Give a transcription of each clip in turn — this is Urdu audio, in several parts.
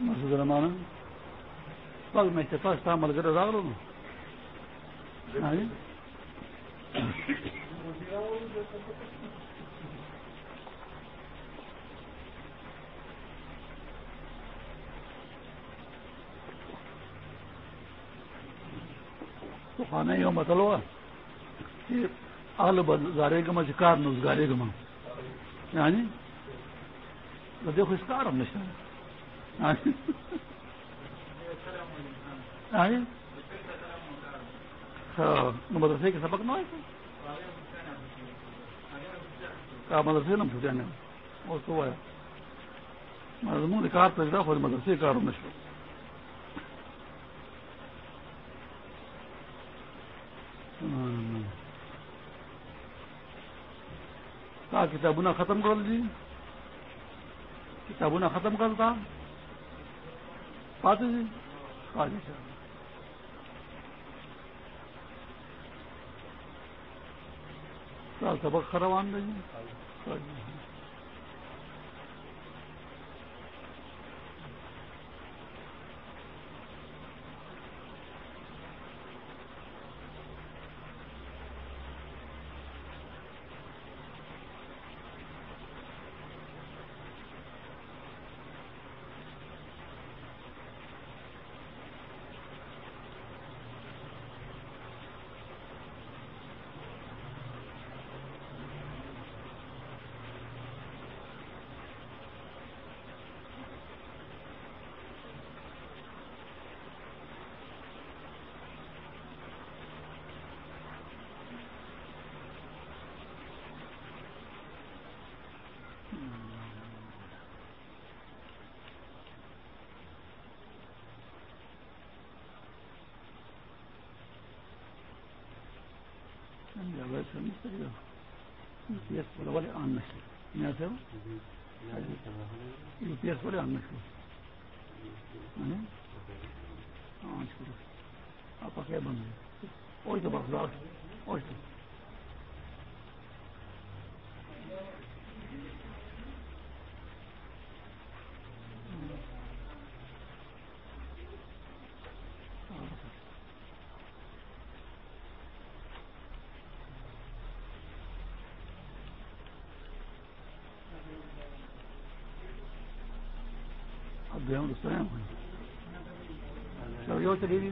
مسجد میں تھا مل کر راگ لو تو خانہ یہ مطلب ہوا کہ آل گارے گما کار نس گارے گما ہاں جی. دیکھو، اس کار ہم نے ہاں ہاں، مدرسے کے سبق نہ مدرسے نا پوچھا نے اور تو آیا مضمون کار پیدا ہو، مدرسے کار نشو ہاں۔ کہا، کتابوں ختم کر جی کتابوں ختم کرتا پاتے جی؟ آج سبق خراب آن جی؟ والے آن یہاں یو پی ایس والے آن آپ کے بند وہی تو بس وہی تو چلیے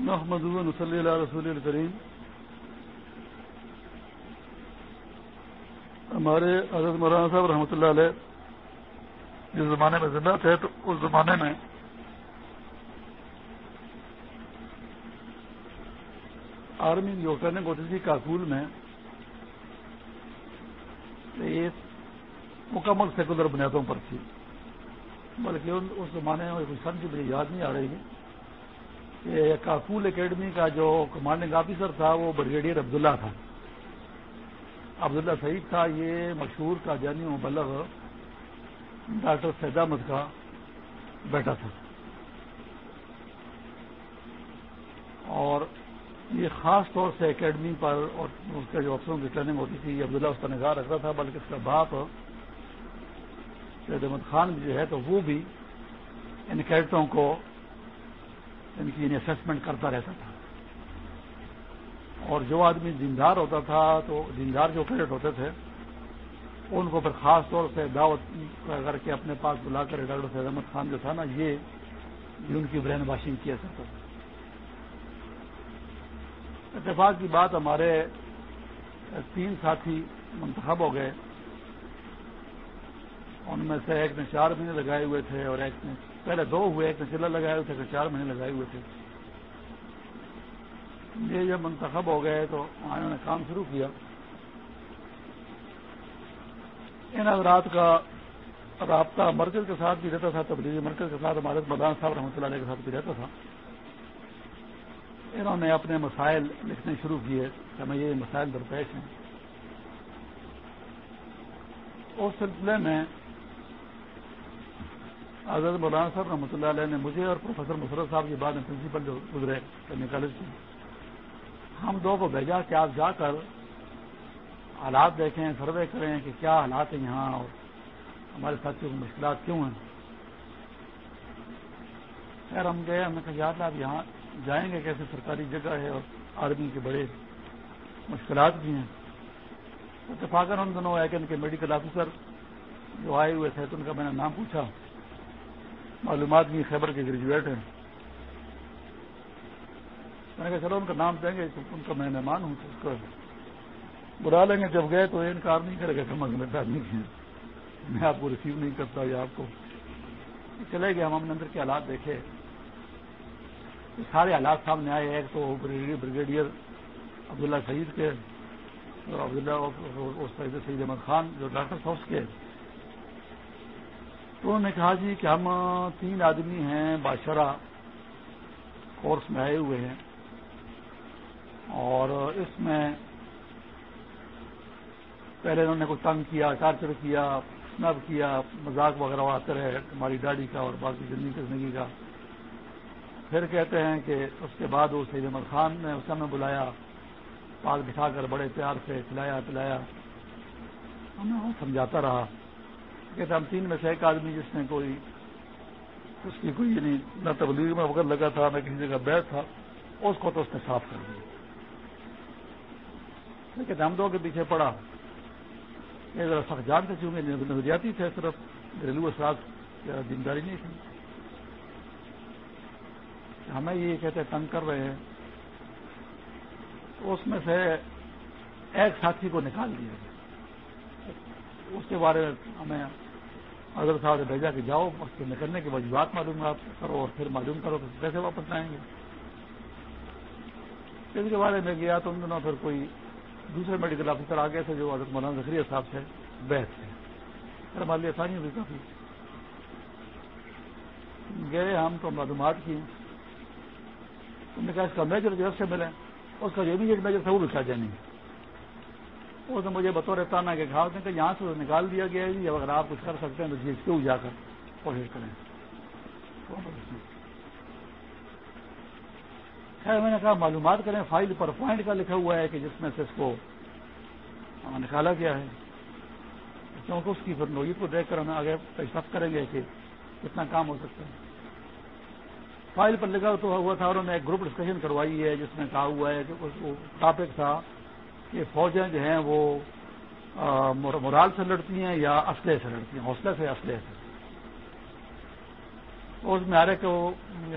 محمد صلی اللہ رسول الکریم ہمارے حضرت مولانا صاحب رحمۃ اللہ علیہ جس زمانے میں زندہ تھے تو اس زمانے میں آرمی جو ٹریننگ ہوتی تھی کاکول میں ایک مکمل سیکولر بنیادوں پر تھی، بلکہ اس زمانے میں کوئی سن کی یاد نہیں آ رہی ہے۔ کاکول اکیڈمی کا جو کمانڈنگ آفیسر تھا، وہ بریگیڈیئر عبداللہ تھا۔ عبداللہ سعید تھا، یہ مشہور کا جانی مبلغ ڈاکٹر سید احمد کا بیٹا تھا۔ اور یہ خاص طور سے اکیڈمی پر اور اس کے جو افسروں کی ٹریننگ ہوتی تھی، یہ عبداللہ اس کا نگاہ رکھتا تھا، بلکہ اس کا باپ سید احمد خان جو ہے تو وہ بھی ان کیڈٹوں کو ان کی اسسمنٹ کرتا رہتا تھا۔ اور جو آدمی دیندار ہوتا تھا، تو دیندار جو کیڈٹ ہوتے تھے، ان کو پھر خاص طور سے دعوت کر کے اپنے پاس بلا کر ڈاکٹر سید احمد خان جو تھا نا، یہ ان کی برین واشنگ کیا کرتا تھا اتفاق کی بات، ہمارے تین ساتھی منتخب ہو گئے۔ ان میں سے ایک نے چار مہینے لگائے ہوئے تھے اور ایک نے پہلے دو ہوئے، ایک نے چلا لگائے ہوئے تھے چار مہینے لگائے ہوئے تھے۔ یہ جب منتخب ہو گئے تو انہوں نے کام شروع کیا۔ ان حضرات کا رابطہ مرکز کے ساتھ بھی رہتا تھا تبدیلی مرکز کے ساتھ ہمارے مدان صاحب رحمۃ اللہ علیہ کے ساتھ بھی رہتا تھا۔ انہوں نے اپنے مسائل لکھنے شروع کیے کہ ہمیں یہ مسائل درپیش ہیں۔ اس سلسلے میں حضرت مولانا صاحب رحمۃ اللہ علیہ نے مجھے اور پروفیسر مسرت صاحب کے بعد میں پرنسپل جو گزرے کالج کی ہم دو کو بھیجا کہ آپ جا کر حالات دیکھیں، سروے کریں کہ کیا حالات ہیں یہاں اور ہمارے ساتھیوں کی مشکلات کیوں ہیں۔ خیر، ہم گئے، ہم نے کہا، یاد آپ یہاں جائیں گے، کیسے سرکاری جگہ ہے اور آرمی کے بڑے مشکلات بھی ہیں۔ اتفاقاً ان دونوں ایک ان کے میڈیکل آفیسر جو آئے ہوئے تھے تو ان کا میں نے نام پوچھا۔ معلومات بھی خیبر کے گریجویٹ ہیں۔ میں نے کہا چلو ان کا نام دیں گے ان کا میں مہمان ہوں اس کو بلا لیں گے۔ جب گئے تو انکار نہیں کرے گا سمجھ میں نہیں میں آپ کو ریسیو نہیں کرتا یا آپ کو۔ چلے گئے ہم ہم نے اندر کے حالات دیکھے۔ سارے حالات سامنے آئے، ایک تو بریگیڈیئر عبداللہ سعید کے اور عبداللہ سعید احمد خان جو ڈاکٹر تھا اس کے۔ تو انہوں نے کہا جی کہ ہم تین آدمی ہیں بادشاہ کورس میں آئے ہوئے ہیں۔ اور اس میں پہلے انہوں نے کوئی تنگ کیا، ٹارچر کیا، سنب کیا، مذاق وغیرہ آتے رہے ہماری ڈاڑی کا اور باقی زندگی زندگی کا۔ پھر کہتے ہیں کہ اس کے بعد وہ سید احمد خان نے اس میں بلایا، پاک بٹھا کر بڑے پیار سے کھلایا، پلایا۔ ہمیں سمجھاتا رہا۔ کہتے ہم تین میں سے ایک آدمی جس نے کوئی اس کی کوئی یعنی نہ تبلیغ میں وغیرہ لگا تھا، نہ کسی جگہ بیٹھ تھا، اس کو تو اس نے صاف کر دیا۔ کہتے ہم دو کے پیچھے پڑا۔ یہ ذرا سخت جان سے چونکہ نظریاتی تھے صرف۔ گھریلو اثرات دینداری نہیں تھی۔ ہمیں یہ کہتے تنگ کر رہے ہیں۔ اس میں سے ایک ساتھی کو نکال دیا۔ اس کے بارے میں ہمیں حضرت صاحب نے بھیجا کہ جاؤ اس کے نکلنے کے وجوہات معلوم آپ کرو اور پھر معلوم کرو کہ کیسے واپس آئیں گے۔ اس کے بارے میں گیا تو ان دنوں پھر کوئی دوسرے میڈیکل آفیسر آ گئے تھے جو حضرت مولانا ذخیرہ صاحب سے بحث تھے پھر ہمارے لیے آسانی ہوئی کافی۔ گئے، ہم تو معلومات کی انہوں نے کہا، اس کا میجر جو سے ملے اس کا جو بھی ایک میجر تھا، وہ بھی کیا جانی اس نے مجھے بطور تانا کہ گھاس نے کہ یہاں سے نکال دیا گیا ہے جی، اگر آپ کچھ کر سکتے ہیں تو جی کیوں جا کر کوشش کریں۔ خیر، میں نے کہا، معلومات کریں، فائل پر پوائنٹ کا لکھا ہوا ہے کہ جس میں سے اس کو نکالا گیا ہے۔ کیونکہ اس کی پھر نوعیت کو دیکھ کر ہمیں آگے پیشرفت کریں گے کہ کتنا کام ہو سکتا ہے۔ فائل پر لکھا تو ہوا تھا انہوں نے ایک گروپ ڈسکشن کروائی ہے، جس میں کہا ہوا ہے کہ ٹاپک تھا کہ فوجیں جو ہیں وہ مرال سے لڑتی ہیں یا اسلحے سے لڑتی ہیں؟ حوصلے سے اسلحے سے؟ اس میں آرے کو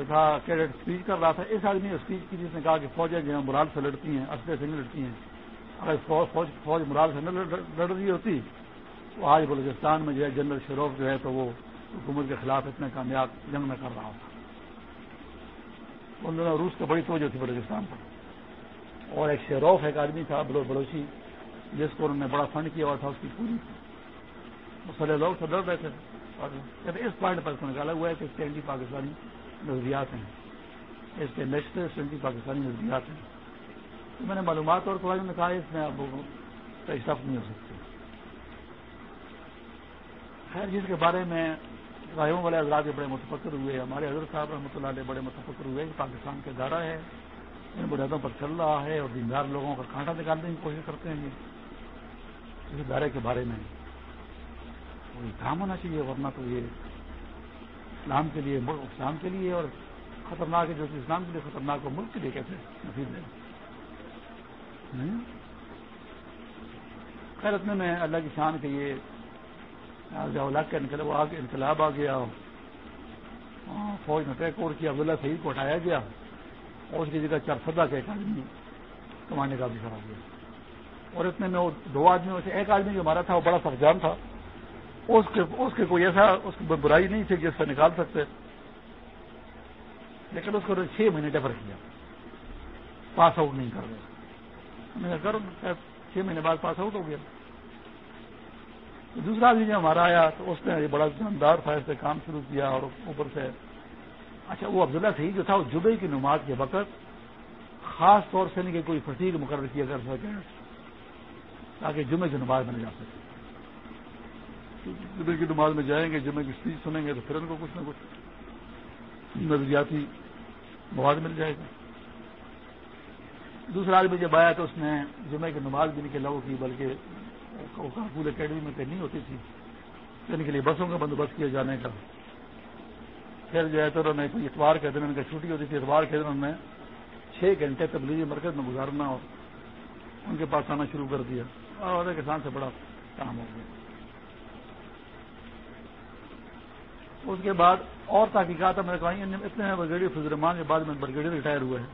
تھا، کیڈٹ اسپیچ کر رہا تھا۔ اس آدمی نے اسپیچ کی جس نے کہا کہ فوجیں جو ہیں مرال سے لڑتی ہیں، اسلحے سے نہیں لڑتی ہیں۔ اگر فوج فوج مرال سے نہ لڑ رہی ہوتی، تو آج بلوچستان میں جو ہے جنرل شروف جو ہے تو وہ حکومت کے خلاف اتنے کامیاب جنگ میں کر رہا تھا ان دونوں روس کو بڑی توجہ تھی بلوچستان پر۔ اور ایک شیروف ایک آدمی تھا بلوچی، جس کو انہوں نے بڑا فنڈ کیا ہوا تھا، اس کی پوری۔ مسئلے لوگ سے ڈر رہے تھے۔ اور اس پوائنٹ پر نکالا ہوا ہے کہ اس کے اینٹی پاکستانی نظریات ہیں۔ اس کے نیشنلسٹ اینٹی پاکستانی نظریات ہیں۔ تو میں نے معلومات اور کوئی نے کہا، اس میں اب پیشرفت نہیں ہو سکتی خیر، جس کے بارے میں رائےوں والے حضرات بڑے متفقر ہوئے۔ ہمارے حضرت صاحب رحمۃ اللہ علیہ بڑے متفقر ہوئے کہ پاکستان کے دارہ ہے۔ ان بنیادوں پر چل رہا ہے اور دیندار لوگوں کا کانٹا نکالنے کی کوشش کرتے ہیں۔ یہ اس ادارے کے بارے میں کوئی کام ہونا چاہیے، ورنہ تو یہ اسلام کے لیے، ملک اسلام کے لیے اور خطرناک ہے جو کہ اسلام کے لیے خطرناک ہو ملک کے لیے کیسے نفید ہے۔ خیر اتنے میں اللہ کی شان کے یہ کا انقلاب انقلاب آ گیا فوج نے طے کوڑ کیا، عبداللہ سعید کو ہٹایا گیا۔ اور اس کی جگہ چار سدا کا ایک آدمی کمانے کا بھی ہو گیا اور اتنے میں وہ دو آدمیوں سے ایک آدمی جو ہمارا تھا، وہ بڑا سخجان تھا۔ اس کے اس کے کوئی ایسا، اس کی برائی نہیں تھی جس سے نکال سکتے۔ لیکن اس کو چھ مہینے ڈیفر کیا۔ پاس آؤٹ نہیں کر رہے۔ میں نے چھ مہینے بعد پاس آؤٹ ہو گیا۔ دوسرا آدمی جب ہمارا آیا تو اس نے بڑا جاندار تھا، اس سے کام شروع کیا اور اوپر سے اچھا وہ عبداللہ صحیح جو تھا، وہ جبے کی نماز کے وقت خاص طور سے نہیں کہ کوئی فتیق مقرر کیا کر سکے، تاکہ جمعے کی نماز میں جا سکے۔ جمعے کی نماز میں جائیں گے جمعے کی اسپیچ سنیں گے، تو پھر ان کو کچھ نہ کچھ نظریاتی مواد مل جائے گا۔ دوسرا آدمی جب آیا تو اس نے جمعے کی نماز بھی نہیں کہ لاگو کی، بلکہ کارپول اکیڈمی میں کہیں نہیں ہوتی تھی۔ ان کے لیے بسوں کا بندوبست کیا جانے کا۔ پھر جو ہے تو انہوں نے کوئی اتوار کے دن ان کا چھٹی ہوتی تھی، اتوار کے دن انہوں نے چھ گھنٹے تبلیغی مرکز میں گزارنا اور ان کے پاس آنا شروع کر دیا اور کسان سے بڑا کام ہو گیا۔ اس کے بعد اور تحقیقات میں نے کہا اتنے برگیڈیئر فضرمان کے بعد میں برگیڈیئر ریٹائر ہوئے ہیں۔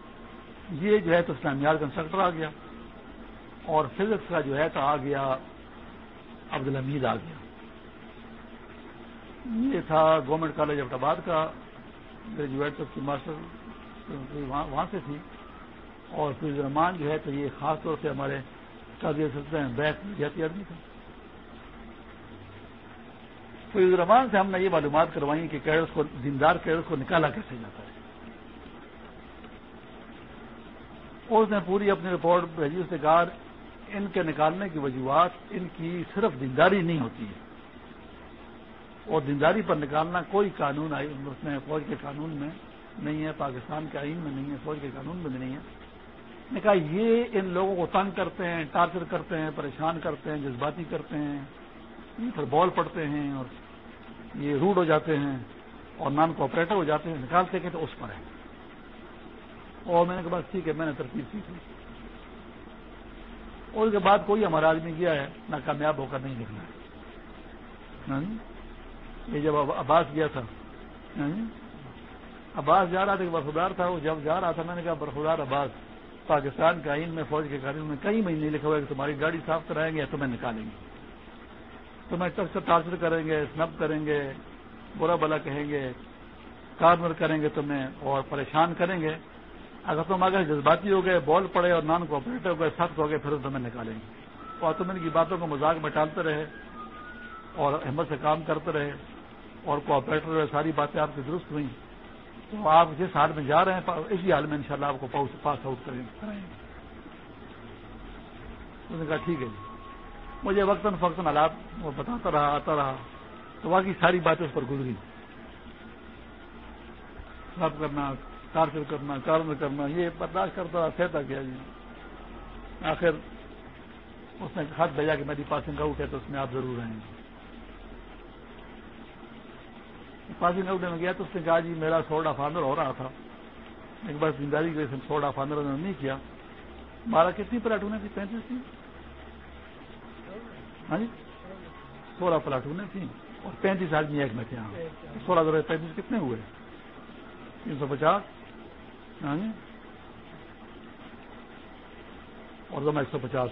یہ جو ہے تو اسلامیات کنسٹرکٹر آ گیا اور فزکس کا جو ہے تو آ گیا عبد الحمید آ گیا۔ یہ تھا گورنمنٹ کالج احمد آباد کا گریجویٹ کی ماسٹر وہاں سے تھی۔ اور فیض الرحمان جو ہے تو یہ خاص طور سے ہمارے قابل سلسلے میں بیک جاتی آدمی تھا۔ فیض الرحمان سے ہم نے یہ معلومات کروائی کہ کیڈرس کو، دیندار کیڈرس کو نکالا کیسے جاتا ہے۔ اس نے پوری اپنی رپورٹ بھیجی، اس نے کہا، ان کے نکالنے کی وجوہات، ان کی صرف دینداری نہیں ہوتی ہے۔ اور دینداری پر نکالنا کوئی قانون اس میں، فوج کے قانون میں نہیں ہے، پاکستان کے آئین میں نہیں ہے، فوج کے قانون میں بھی نہیں ہے۔ نے کہا، یہ ان لوگوں کو تنگ کرتے ہیں، ٹارچر کرتے ہیں، پریشان کرتے ہیں، جذباتی کرتے ہیں پھر بال پڑتے ہیں اور یہ روڈ ہو جاتے ہیں اور نان کوپریٹو ہو جاتے ہیں نکالتے کہ تو اس پر ہے اور میں نے کہا، بس ٹھیک ہے، میں نے ترتیب سیکھی اور اس کے بعد کوئی ہمارا آدمی گیا ہے نہ کامیاب ہو کر نہیں نکلا ہے ہاں جی؟ یہ جب عباس گیا تھا یعنی عباس جا رہا تھا کہ برفدار تھا، وہ جب جا رہا تھا، میں نے کہا برفدار عباس، پاکستان کا آئین میں، فوج کے قانون میں کئی مہینے لکھا ہوا ہے کہ تمہاری گاڑی صاف کرائیں گے یا تمہیں نکالیں گے۔ تمہیں ٹکس ٹارچر کریں گے اسنپ کریں گے، برا بلا کہیں گے، کارنر کریں گے تمہیں اور پریشان کریں گے۔ اگر تم اگر جذباتی ہو گئے، بال پڑے اور نان کوپریٹو ہو گئے، سخت ہو گئے، پھر تمہیں نکالیں گے۔ اور تم ان کی باتوں کو مذاق میں ٹالتے رہے اور ہمت سے کام کرتے رہے۔ اور کوپریٹر ساری باتیں آپ کی درست ہوئیں۔ تو آپ جس حال میں جا رہے ہیں اسی حال میں انشاءاللہ آپ کو پاس آؤٹ کریں گے۔ نے کہا، ٹھیک ہے جی۔ مجھے وقتاً فقتاً حالات وہ بتاتا رہا، آتا رہا۔ تو باقی ساری باتیں اس پر گزری۔ سب کرنا ٹارچر کرنا کارن کرنا، یہ برداشت کرتا رہا سہتا کیا جی۔ آخر اس نے خط بھیجا کہ میری پاسنگ آؤٹ ہے تو اس میں آپ ضرور رہیں گے۔ پاسنگ آؤٹ میں گیا تو اس نے کہا جی میرا سوڈ آف آنر ہو رہا تھا۔ ایک بار زندگی کے سوڈ آف آنر انہوں نے نہیں کیا۔ ہمارا کتنی پلاٹونیں تھی پینتیس تھی ہاں جی؟ سولہ پلاٹونیں تھیں۔ اور پینتیس آدمی ایک میں تھے ہاں سولہ دو پینتیس کتنے ہوئے؟ تین سو پچاس۔ ہاں جی؟ اور دو میں ایک سو پچاس۔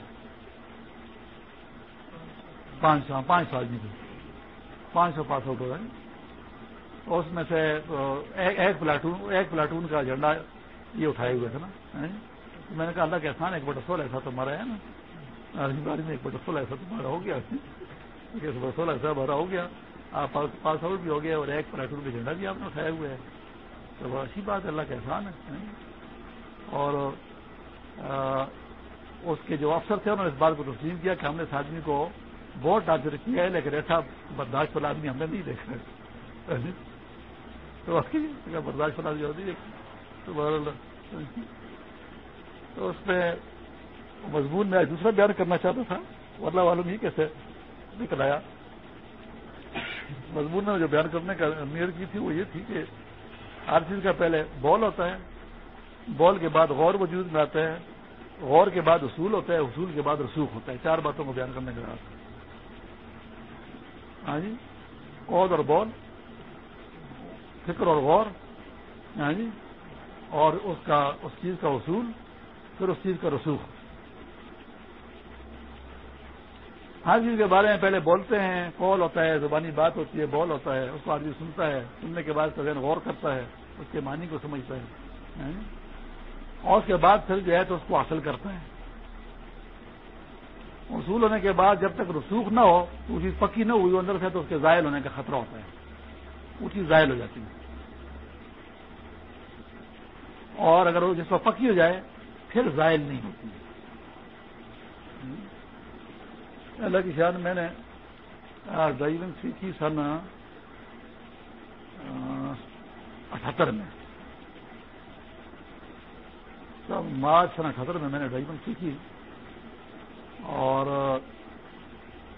پانچ سو پانچ سو آدمی تھے۔ پانچ سو پاس آؤٹ ہو رہا ہے اس میں سے ایک پلاٹون ایک پلاٹون کا جھنڈا یہ اٹھائے ہوئے تھے نا یعنی میں نے کہا اللہ کے آسان ایک بٹا سولہ ایسا تمہارا ہے نا۔ باری میں ایک بٹا سولہ ایسا تمہارا ہو گیا۔ سولہ ایسا بھرا ہو گیا۔ آپ پاس آؤٹ بھی ہو گیا اور ایک پلاٹون کا جھنڈا بھی آپ نے اٹھایا ہوئے ہے۔ تو وہ اچھی بات ہے، اللہ کے احسان ہے یعنی۔ اور اس کے جو افسر تھے، انہوں نے اس بات کو تسلیم کیا کہ ہم نے اس آدمی کو بہت ٹارچر کیا ہے، لیکن ایسا برداشت والا آدمی ہم نے نہیں دیکھا ہاں جی؟ ہوتی ہے۔ تو اس میں مضمون میں دوسرا بیان کرنا چاہتا تھا۔ ورلہ معلوم ہی کیسے نکل آیا۔ مضمون نے جو بیان کرنے کا نیت کی تھی وہ یہ تھی کہ ہر چیز کا پہلے بال ہوتا ہے۔ بال کے بعد غور وجود میں آتا ہے غور کے بعد اصول ہوتا ہے اصول کے بعد رسوخ ہوتا ہے۔ چار باتوں کو بیان کرنے کا ہاں جی؟ قود اور بال فکر اور غور جی اور اس کا، اس چیز کا اصول، پھر اس چیز کا رسوخ۔ ہر چیز کے بارے میں پہلے بولتے ہیں کال ہوتا ہے، زبانی بات ہوتی ہے، بول ہوتا ہے، اس کو آدمی سنتا ہے، سننے کے بعد ذہن غور کرتا ہے، اس کے معنی کو سمجھتا ہے یعنی۔ اور اس کے بعد پھر جو ہے تو اس کو حاصل کرتا ہے۔ اصول ہونے کے بعد جب تک رسوخ نہ ہو تو وہ چیز پکی نہ ہوئی اندر سے تو اس کے زائل ہونے کا خطرہ ہوتا ہے۔ وہ چیز زائل ہو جاتی ہے۔ اور اگر وہ جس پر پکی ہو جائے، پھر زائل نہیں ہوتی اللہ کی شان میں نے ڈرائیونگ سیکھی سن اٹھہتر میں۔ مارچ سن اٹھہتر میں میں نے ڈرائیونگ سیکھی اور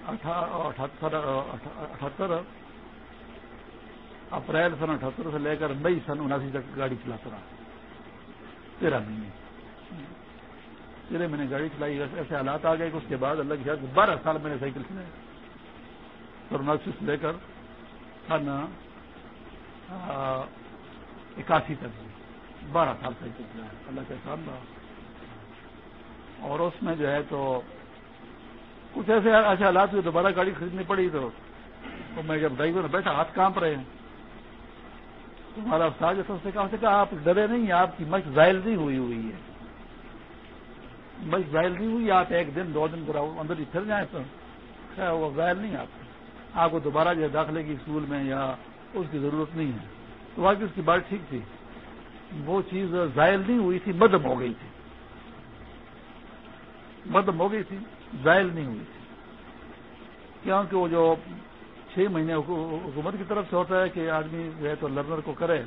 اٹھہتر اپریل سن اٹھہتر سے لے کر مئی سن اناسی تک گاڑی چلاتا رہا۔ تیرہ مہینے تیرہ مہینے گاڑی چلائی، ایسے حالات آ گئے کہ اس کے بعد اللہ کی بارہ سال میں نے سائیکل چلائی۔ سر سے لے کر سن اکاسی تک بارہ سال سائیکل چلایا اللہ کے ساتھ اور اس میں جو ہے تو کچھ ایسے ایسے حالات ہوئے دوبارہ گاڑی خریدنی پڑی تو میں جب ڈرائیور بیٹھا، ہاتھ کانپ رہے ہیں۔ تمہارا استاد سے کہا سے کہا، آپ ڈرے نہیں آپ کی مشق ظاہر نہیں ہوئی ہوئی ہے۔ مشق ظاہر نہیں ہوئی، آپ ایک دن، دو دن اندر ہی پھر جائیں تو۔ خیر، وہ ظاہر نہیں آپ آپ کو دوبارہ جو ہے داخلے کی اسکول میں یا اس کی ضرورت نہیں ہے۔ تو باقی اس کی بات ٹھیک تھی۔ وہ چیز ظاہر نہیں ہوئی تھی، مدم ہو گئی تھی۔ مدم ہو گئی تھی ظاہر نہیں ہوئی تھی۔ کیونکہ وہ جو چھ مہینے حکومت کی طرف سے ہوتا ہے کہ آدمی جو ہے تو لرنر کو کرے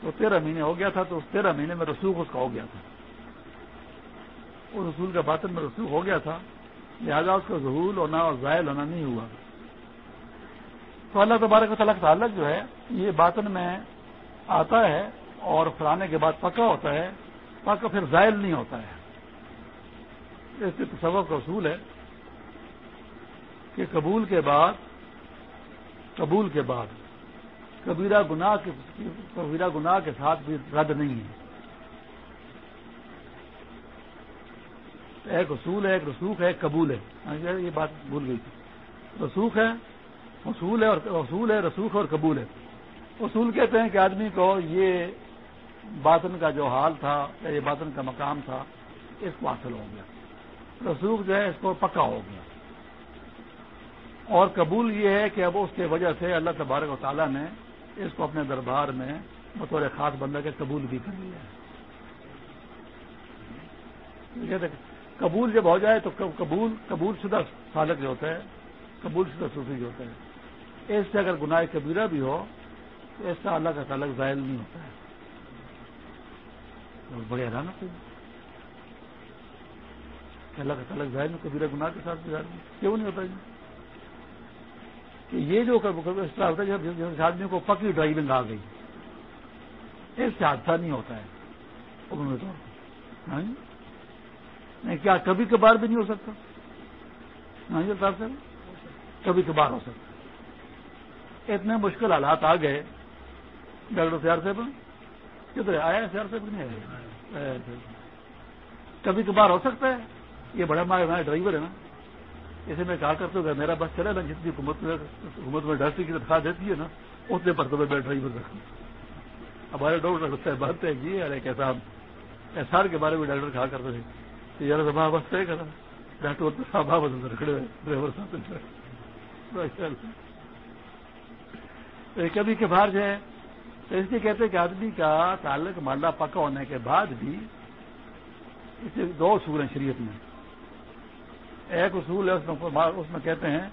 تو تیرہ مہینے ہو گیا تھا تو اس تیرہ مہینے میں رسوخ اس کا ہو گیا تھا۔ اس رسول کا باطن میں رسوخ ہو گیا تھا۔ لہذا اس کا ظہول ہونا اور ظاہر ہونا نہیں ہوا۔ تو اللہ تبارک و تعالیٰ کا تعلق جو ہے، یہ باطن میں آتا ہے اور پھرانے کے بعد پکا ہوتا ہے۔ پکا پھر ظاہر نہیں ہوتا ہے۔ اس تصور کا اصول ہے کہ قبول کے بعد قبول کے بعد، کبیرہ گناہ کے کبیرہ گناہ کے ساتھ بھی رد نہیں ہے۔ ایک اصول ہے، ایک رسوخ ہے، ایک قبول ہے۔ ہاں جی، یہ بات بھول گئی تھی۔ رسوخ ہے، اصول ہے اور اصول ہے، رسوخ اور قبول ہے۔ اصول کہتے ہیں کہ آدمی کو یہ باطن کا جو حال تھا یا یہ باطن کا مقام تھا، اس کو حاصل ہو گیا۔ رسوخ جو ہے، اس کو پکا ہو گیا۔ اور قبول یہ ہے کہ اب اس کی وجہ سے اللہ تبارک و تعالیٰ نے اس کو اپنے دربار میں بطور خاص بندہ کے قبول بھی کر لیا ہے۔ قبول جب ہو جائے تو قبول قبول شدہ سالک جو ہوتا ہے، قبول شدہ صوفی جو ہوتا ہے، اس سے اگر گناہ کبیرہ بھی ہو، تو اس کا اللہ کا تعلق ظاہر نہیں ہوتا ہے۔ بڑے حیران ہوتے ہیں۔ اللہ کا تعلق ظاہر میں کبیرہ گناہ کے ساتھ کیوں نہیں ہوتا جی کہ یہ جو طرح ہوتا ہے جس آدمی کو پکی ڈرائیونگ آ گئی۔ اس سے حادثہ نہیں ہوتا ہے عمومی طور پر۔ ہاں جی؟ نہیں کیا کبھی کبھار بھی نہیں ہو سکتا؟ ہاں جی صاحب؟ کبھی کبھار ہو سکتا اتنے مشکل حالات آ گئے ڈاکٹر سیار صاحب کدھر آیا سیار صاحب نہیں آیا کبھی کبھار ہو سکتا ہے۔ یہ بڑا ہمارا ڈرائیور ہے نا۔ اسے میں کہا کرتا ہوں میرا بس چلے نا، جتنی حکومت میں حکومت میں ڈاکٹر کی تنخواہ دیتی ہے نا، اتنے پر تو میں ڈرائیور رکھوں ہمارے ڈاکٹر صاحب بات ہے جی ارے کیسا ایس آر کے بارے میں ڈاکٹر کہا کرتے تھے کہ یار سب بس طے کرا، ڈاکٹر صاحب اندر کھڑے ہوئے، ڈرائیور صاحب کبھی کے جو ہے، تو اس لیے کہتے ہیں کہ آدمی کا تعلق ماللہ پکا ہونے کے بعد بھی اسے دو اصول ہیں شریعت میں ایک اصول ہے، اس میں کہتے ہیں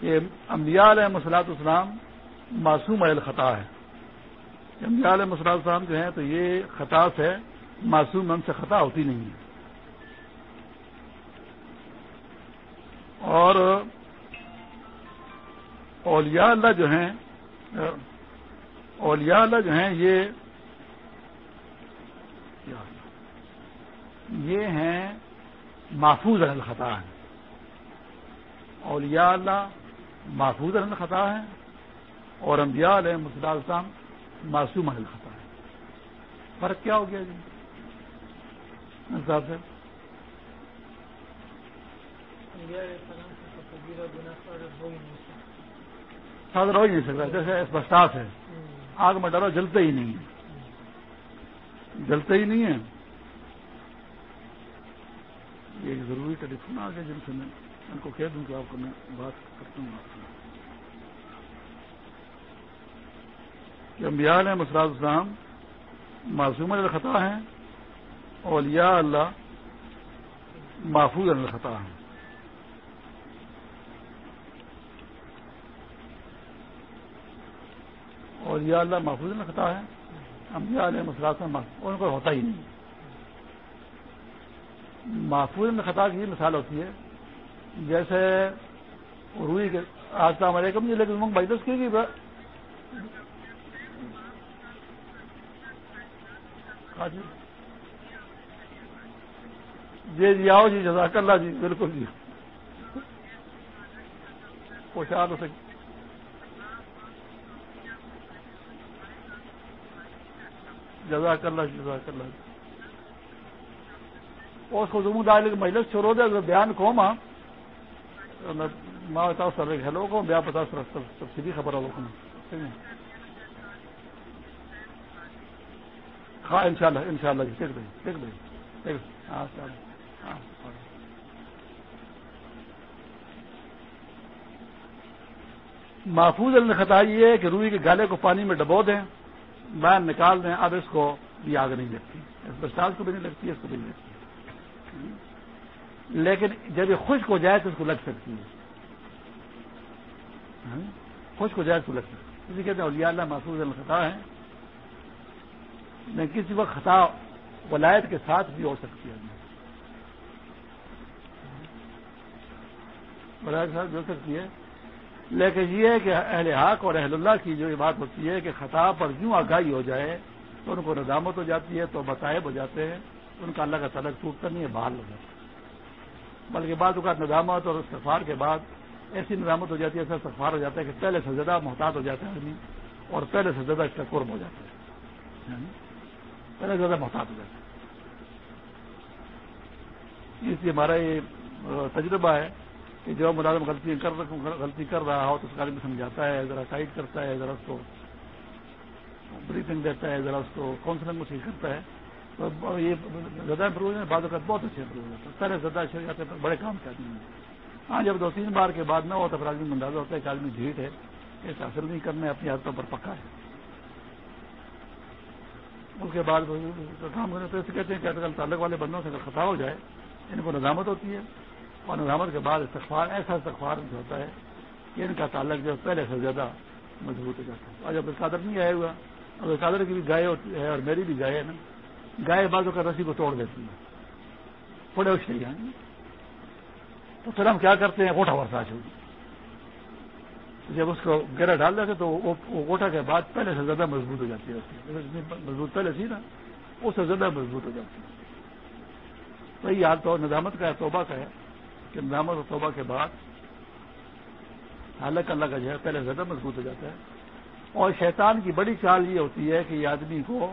کہ امبیا علیہ مسلاط اسلام معصوم الخطا ہے امبیا علیہ مسلاط اسلام جو ہیں تو یہ خطا سے معصوم ان سے خطا ہوتی نہیں ہے۔ اور اولیاء اللہ جو ہیں، اولیاء اللہ جو ہیں، یہ یہ ہیں محفوظ الخطا ہیں۔ اولیاء اللہ محفوظ الخطا ہیں اور انبیاء علیہ مسلم معصوم الخطا ہے فرق کیا ہو گیا جی؟ صاحب؟ سے سادر ہو ہی نہیں سکتا۔ جیسے بساس ہے۔ آگ میں ڈرو جلتے ہی نہیں ہے۔ جلتے ہی نہیں ہے۔ یہ ایک ضروری ٹیلی فون آ گیا جن سے میں ان کو کہہ دوں کہ آپ کو میں بات کرتا ہوں آپ سے۔ کہ انبیاء نے مسرات اسلام معصوم الخطا ہیں، اولیاء اللہ محفوظ الخطا ہیں۔ اور اللہ محفوظ میں خطا ہے انبیاء علیہ مسلات میں ان کو ہوتا ہی نہیں۔ محفوظ میں خطا کی مثال ہوتی ہے۔ جیسے روئی کے السلام علیکم جی لیکن بھائی دس کی جی جی جی آؤ جی جزاک اللہ جی بالکل جی۔ خوشحال ہو سکے۔ جزاک اللہ جی، جزاک اللہ جی۔ اس کو زمو ڈال کے مجلس چھوڑو دے اگر بیان کو ماں ماں بتاؤ سر ہیلو کو بیا بتا سر تفصیلی خبر ہو ہاں ان شاء اللہ ان شاء اللہ جی ٹھیک بھائی ٹھیک بھائی ہاں ہاں محفوظ الخطا یہ ہے کہ روئی کے گالے کو پانی میں ڈبو دیں باہر نکال دیں، اب اس کو بھی آگ نہیں لگتی۔ اس برسات کو بھی نہیں لگتی، اس کو بھی نہیں لگتی۔ لیکن جب یہ خشک ہو جائے تو اس کو لگ سکتی ہے۔ ہاں؟ خشک ہو جائے تو لگ سکتی اسی کہتے ہیں اولیاء اللہ محفوظ الخطا ہے لیکن کسی وقت خطا ولایت کے ساتھ بھی ہو سکتی ہے۔ ولایت کے ساتھ بھی ہو سکتی ہے۔ لیکن یہ ہے کہ اہل حق اور اہل اللہ کی جو یہ بات ہوتی ہے کہ خطا پر یوں آگاہی ہو جائے تو ان کو ندامت ہو جاتی ہے تو بتائب ہو جاتے ہیں۔ ان کا اللہ کا تعلق ٹوٹتا نہیں ہے، بحال ہو جاتا بلکہ بعض اوقات ندامت اور استفار کے بعد ایسی ندامت ہو جاتی ہے، ایسا استفار ہو جاتا ہے کہ پہلے سے زیادہ محتاط ہو جاتا ہے آدمی، اور پہلے سے زیادہ اس کا قرب ہو جاتا ہے۔ یعنی پہلے سے زیادہ محتاط ہو جاتا ہے۔ اس لیے ہمارا یہ تجربہ ہے کہ جو ملازم غلطی کر غلطی کر رہا ہو تو اس کارے میں سمجھاتا ہے، ذرا ٹائٹ کرتا ہے، ذرا اس کو بریفنگ دیتا ہے، ذرا اس کو کاؤنسلنگ میں صحیح کرتا ہے۔ تو یہ زیادہ امپروو ہے، بعض اوقات بہت اچھے امپروو ہوتے ہیں۔ پہلے زیادہ اچھے جاتے ہیں، بڑے کام کے آدمی ہیں۔ ہاں جب دو تین بار کے بعد نہ ہو تو پھر آدمی اندازہ ہوتا ہے کہ آدمی ڈھیٹ ہے اس حاصل نہیں کرنے اپنی عادتوں پر پکا ہے۔ اس کے بعد کام کرنے تو کہتے ہیں کہ آج کل تعلق والے بندوں سے اگر خطا ہو جائے، ان کو نظامت ہوتی ہے۔ اور نظامت کے بعد استغفار، ایسا استغفار ہوتا ہے کہ ان کا تعلق جو پہلے سے زیادہ مضبوط ہو جاتا ہے۔ اور جب قادر نہیں آیا ہوا، اور قادر کی بھی گائے ہے اور میری بھی گائے ہے نا گائے بازو کا رسی کو توڑ دیتی ہے تھوڑے اس لیے۔ تو پھر ہم کیا کرتے ہیں؟ گوٹا ورسا چھوڑی جب اس کو گہرا ڈال دیتے تو وہ گوٹا کے بعد پہلے سے زیادہ مضبوط ہو جاتی ہے۔ مضبوط پہلے تھی نا، اس سے زیادہ مضبوط ہو جاتی ہے۔ تو یہ حال تو ندامت کا ہے، توبہ کا ہے کہ نامت و توبہ کے بعد حالک اللہ کا جو ہے پہلے زیادہ مضبوط ہو جاتا ہے۔ اور شیطان کی بڑی چال یہ ہوتی ہے کہ یہ آدمی کو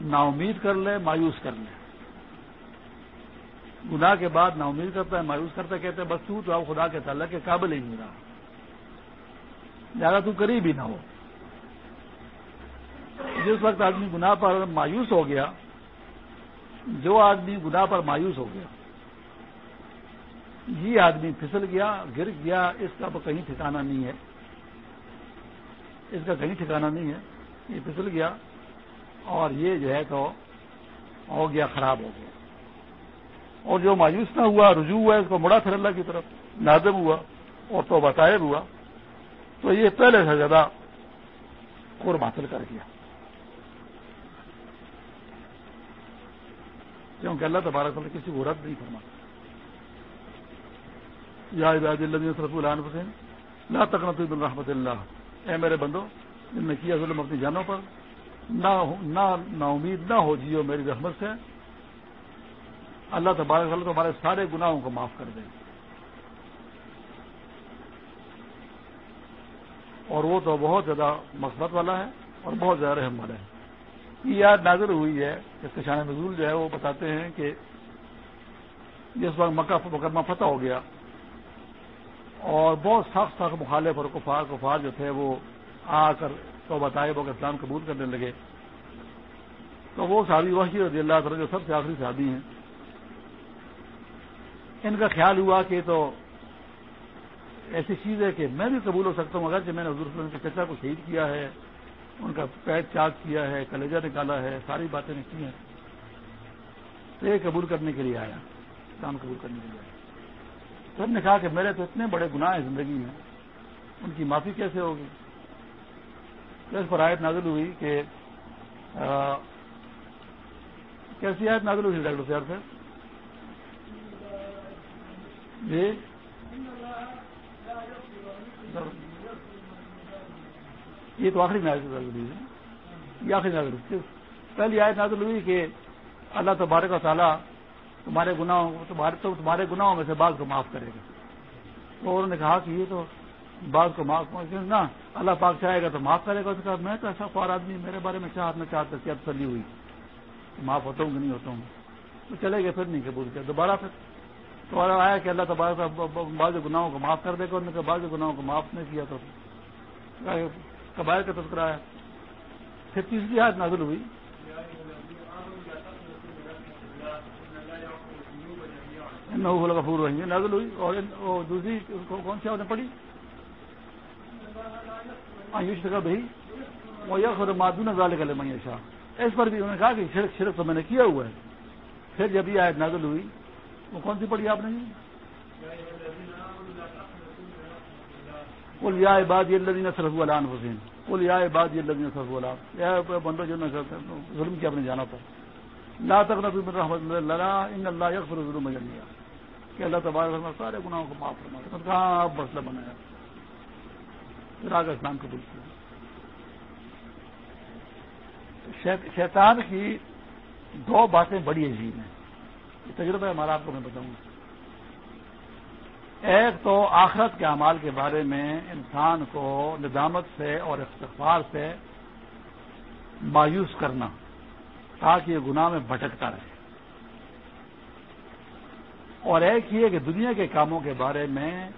نا امید کر لے، مایوس کر لے۔ گناہ کے بعد نا امید کرتا ہے، مایوس کرتا ہے کہتے ہیں بس تو تو اب خدا کے تعلق کے قابل ہی نہیں رہا۔ زیادہ تو قریب ہی نہ ہو۔ جس وقت آدمی گناہ پر مایوس ہو گیا، جو آدمی گناہ پر مایوس ہو گیا، یہ آدمی پھسل گیا، گر گیا، اس کا کہیں ٹھکانا نہیں ہے۔ اس کا کہیں ٹھکانا نہیں ہے، یہ پھسل گیا۔ اور یہ جو ہے تو ہو گیا خراب ہو گیا۔ اور جو مایوس نہ ہوا، رجوع ہوا، اس کو مڑا پھر اللہ کی طرف، نادم ہوا اور تو بتائے ہوا، تو یہ پہلے سے زیادہ قرب حاصل کر گیا۔ کیونکہ اللہ تبارک تعالیٰ کسی کو رد نہیں فرماتا۔ یا عباد اللہ صرف الحان حسین نہ تک نتیب الرحمت اللہ۔ اے میرے بندو جن نے کیا ظلم اپنی جانوں پر؟ نہ امید نہ ہو جیو میری رحمت سے۔ اللہ تبارک اللہ تمہارے سارے گناہوں کو معاف کر دے۔ اور وہ تو بہت زیادہ مقصد والا ہے اور بہت زیادہ رحم والا ہے۔ یہ یاد نازل ہوئی ہے اس کے شان نزول جو ہے وہ بتاتے ہیں کہ جس وقت مکہ مقدمہ فتح ہو گیا اور بہت سخت سخت مخالف اور کفار کفار جو تھے وہ آ کر تو بتائے وہ اسلام قبول کرنے لگے۔ تو وہ صحابی وحی رضی اللہ تعالیٰ جو سب سے آخری صحابی ہیں۔ ان کا خیال ہوا کہ تو ایسی چیز ہے کہ میں بھی قبول ہو سکتا ہوں اگر کہ میں نے حضور صلی اللہ علیہ وسلم کے چچا کو شہید کیا ہے، ان کا پیٹ چاک کیا ہے، کلیجہ نکالا ہے، ساری باتیں کی ہیں۔ تو یہ قبول کرنے کے لیے آیا کام قبول کرنے کے لیے آیا۔ تو نے کہا کہ میرے تو اتنے بڑے گناہ ہیں زندگی میں، ان کی معافی کیسے ہوگی؟ اس پر آیت نازل ہوئی کہ کیسی آیت نازل ہوئی ڈاکٹر صاحب؟ سے جی؟ یہ تو آخری نازل ہوئی ہے، یہ آخری نازل ہوئی پہلی آیت نازل ہوئی کہ اللہ تبارک و تعالیٰ تمہارے گناہوں تمہارے تو تمہارے گناہوں میں سے بعض کو معاف کرے گا۔ تو انہوں نے کہا کہ یہ تو بعض کو معاف نہ، اللہ پاک چاہے گا تو معاف کرے گا۔ کہا، میں تو ایسا خوار آدمی، میرے بارے میں چاہت میں چاہتا کہ اب تسلی ہوئی۔ معاف ہوتا ہوں کہ نہیں ہوتا ہوں؟ تو چلے گئے پھر، نہیں قبول کیا دوبارہ پھر تو آیا کہ اللہ تبارک بعض گناہوں کو معاف کر دے گا انہوں نے بعض گناہوں کو معاف نہیں کیا تو قبائل کا تذکرہ ہے۔ پھر تیسری ہاتھ نازل ہوئی۔ غفور ہوئی نازل ہوئی، اور دوسری، کون سی نے پڑھی؟ آیوش کا بھائی وہ یہ مادون نظال کر لے اس پر بھی انہوں نے کہا کہ شرک شرک تو میں نے کیا ہوا ہے۔ پھر جب یہ آیت نازل ہوئی، وہ کون سی پڑھی آپ نے جی؟ بول یا عباد یہ اللہ صرف علان حسین بول یا عباد یہ اللہ صرف علام بندو، جو ظلم کیا اپنے جانا پر۔ لا تک نبی رحمت اللہ ان اللہ یکفر ظلم جمیا کہ اللہ تبارک سارے گناہوں کو معاف کرنا کہاں آپ مسئلہ بنایا؟ پھر آگے اسلام قبول کیا۔ شیطان کی دو باتیں بڑی عجیب ہیں۔ یہ تجربہ ہمارا آپ کو میں بتاؤں۔ گا ایک تو آخرت کے اعمال کے بارے میں انسان کو ندامت سے اور استغفار سے مایوس کرنا، تاکہ یہ گناہ میں بھٹکتا رہے۔ اور ایک یہ کہ دنیا کے کاموں کے بارے میں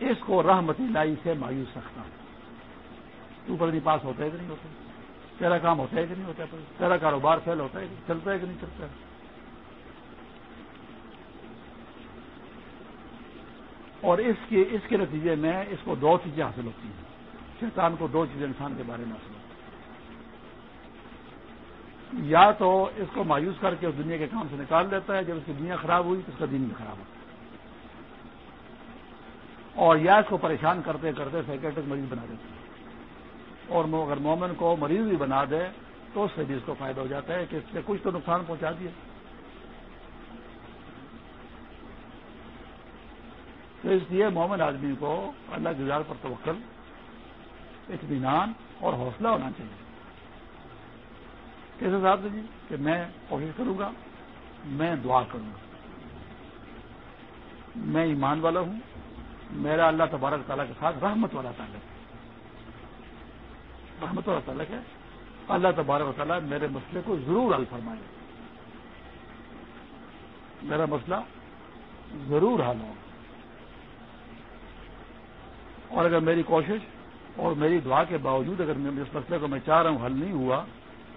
اس کو رحمتی لائی سے مایوس رکھنا تو پر نہیں پاس ہوتا ہے کہ نہیں ہوتا تیرا کام ہوتا ہے کہ نہیں ہوتا۔ تیرا کاروبار فیل ہوتا ہے کہ چلتا ہے کہ نہیں، چلتا۔ ہے اور اس کے اس کے نتیجے میں اس کو دو چیزیں حاصل ہوتی ہیں۔ شیطان کو دو چیزیں انسان کے بارے میں حاصل ہوتی ہیں۔ یا تو اس کو مایوس کر کے اس دنیا کے کام سے نکال دیتا ہے، جب اس کی دنیا خراب ہوئی تو اس کا دن بھی خراب ہوتا ہے۔ اور یا اس کو پریشان کرتے کرتے سائکٹرک مریض بنا دیتے ہیں۔ اور اگر مومن کو مریض بھی بنا دے، تو اس سے بھی اس کو فائدہ ہو جاتا ہے کہ اس سے کچھ تو نقصان پہنچا دیا۔ تو اس لیے مومن آدمی کو اللہ گزار پر توکل، اطمینان اور حوصلہ ہونا چاہیے۔ کیسے صاحب جی؟ کہ میں کوشش کروں گا، میں دعا کروں گا۔ میں ایمان والا ہوں میرا اللہ تبارک تعالیٰ کے ساتھ رحمت والا تعلق ہے۔ رحمت والا تعلق ہے۔ اللہ تبارک و تعالیٰ میرے مسئلے کو ضرور حل فرمائے۔ میرا مسئلہ ضرور حل ہوگا اور اگر میری کوشش اور میری دعا کے باوجود اگر میں اس مسئلے کو میں چاہ رہا ہوں حل نہیں ہوا،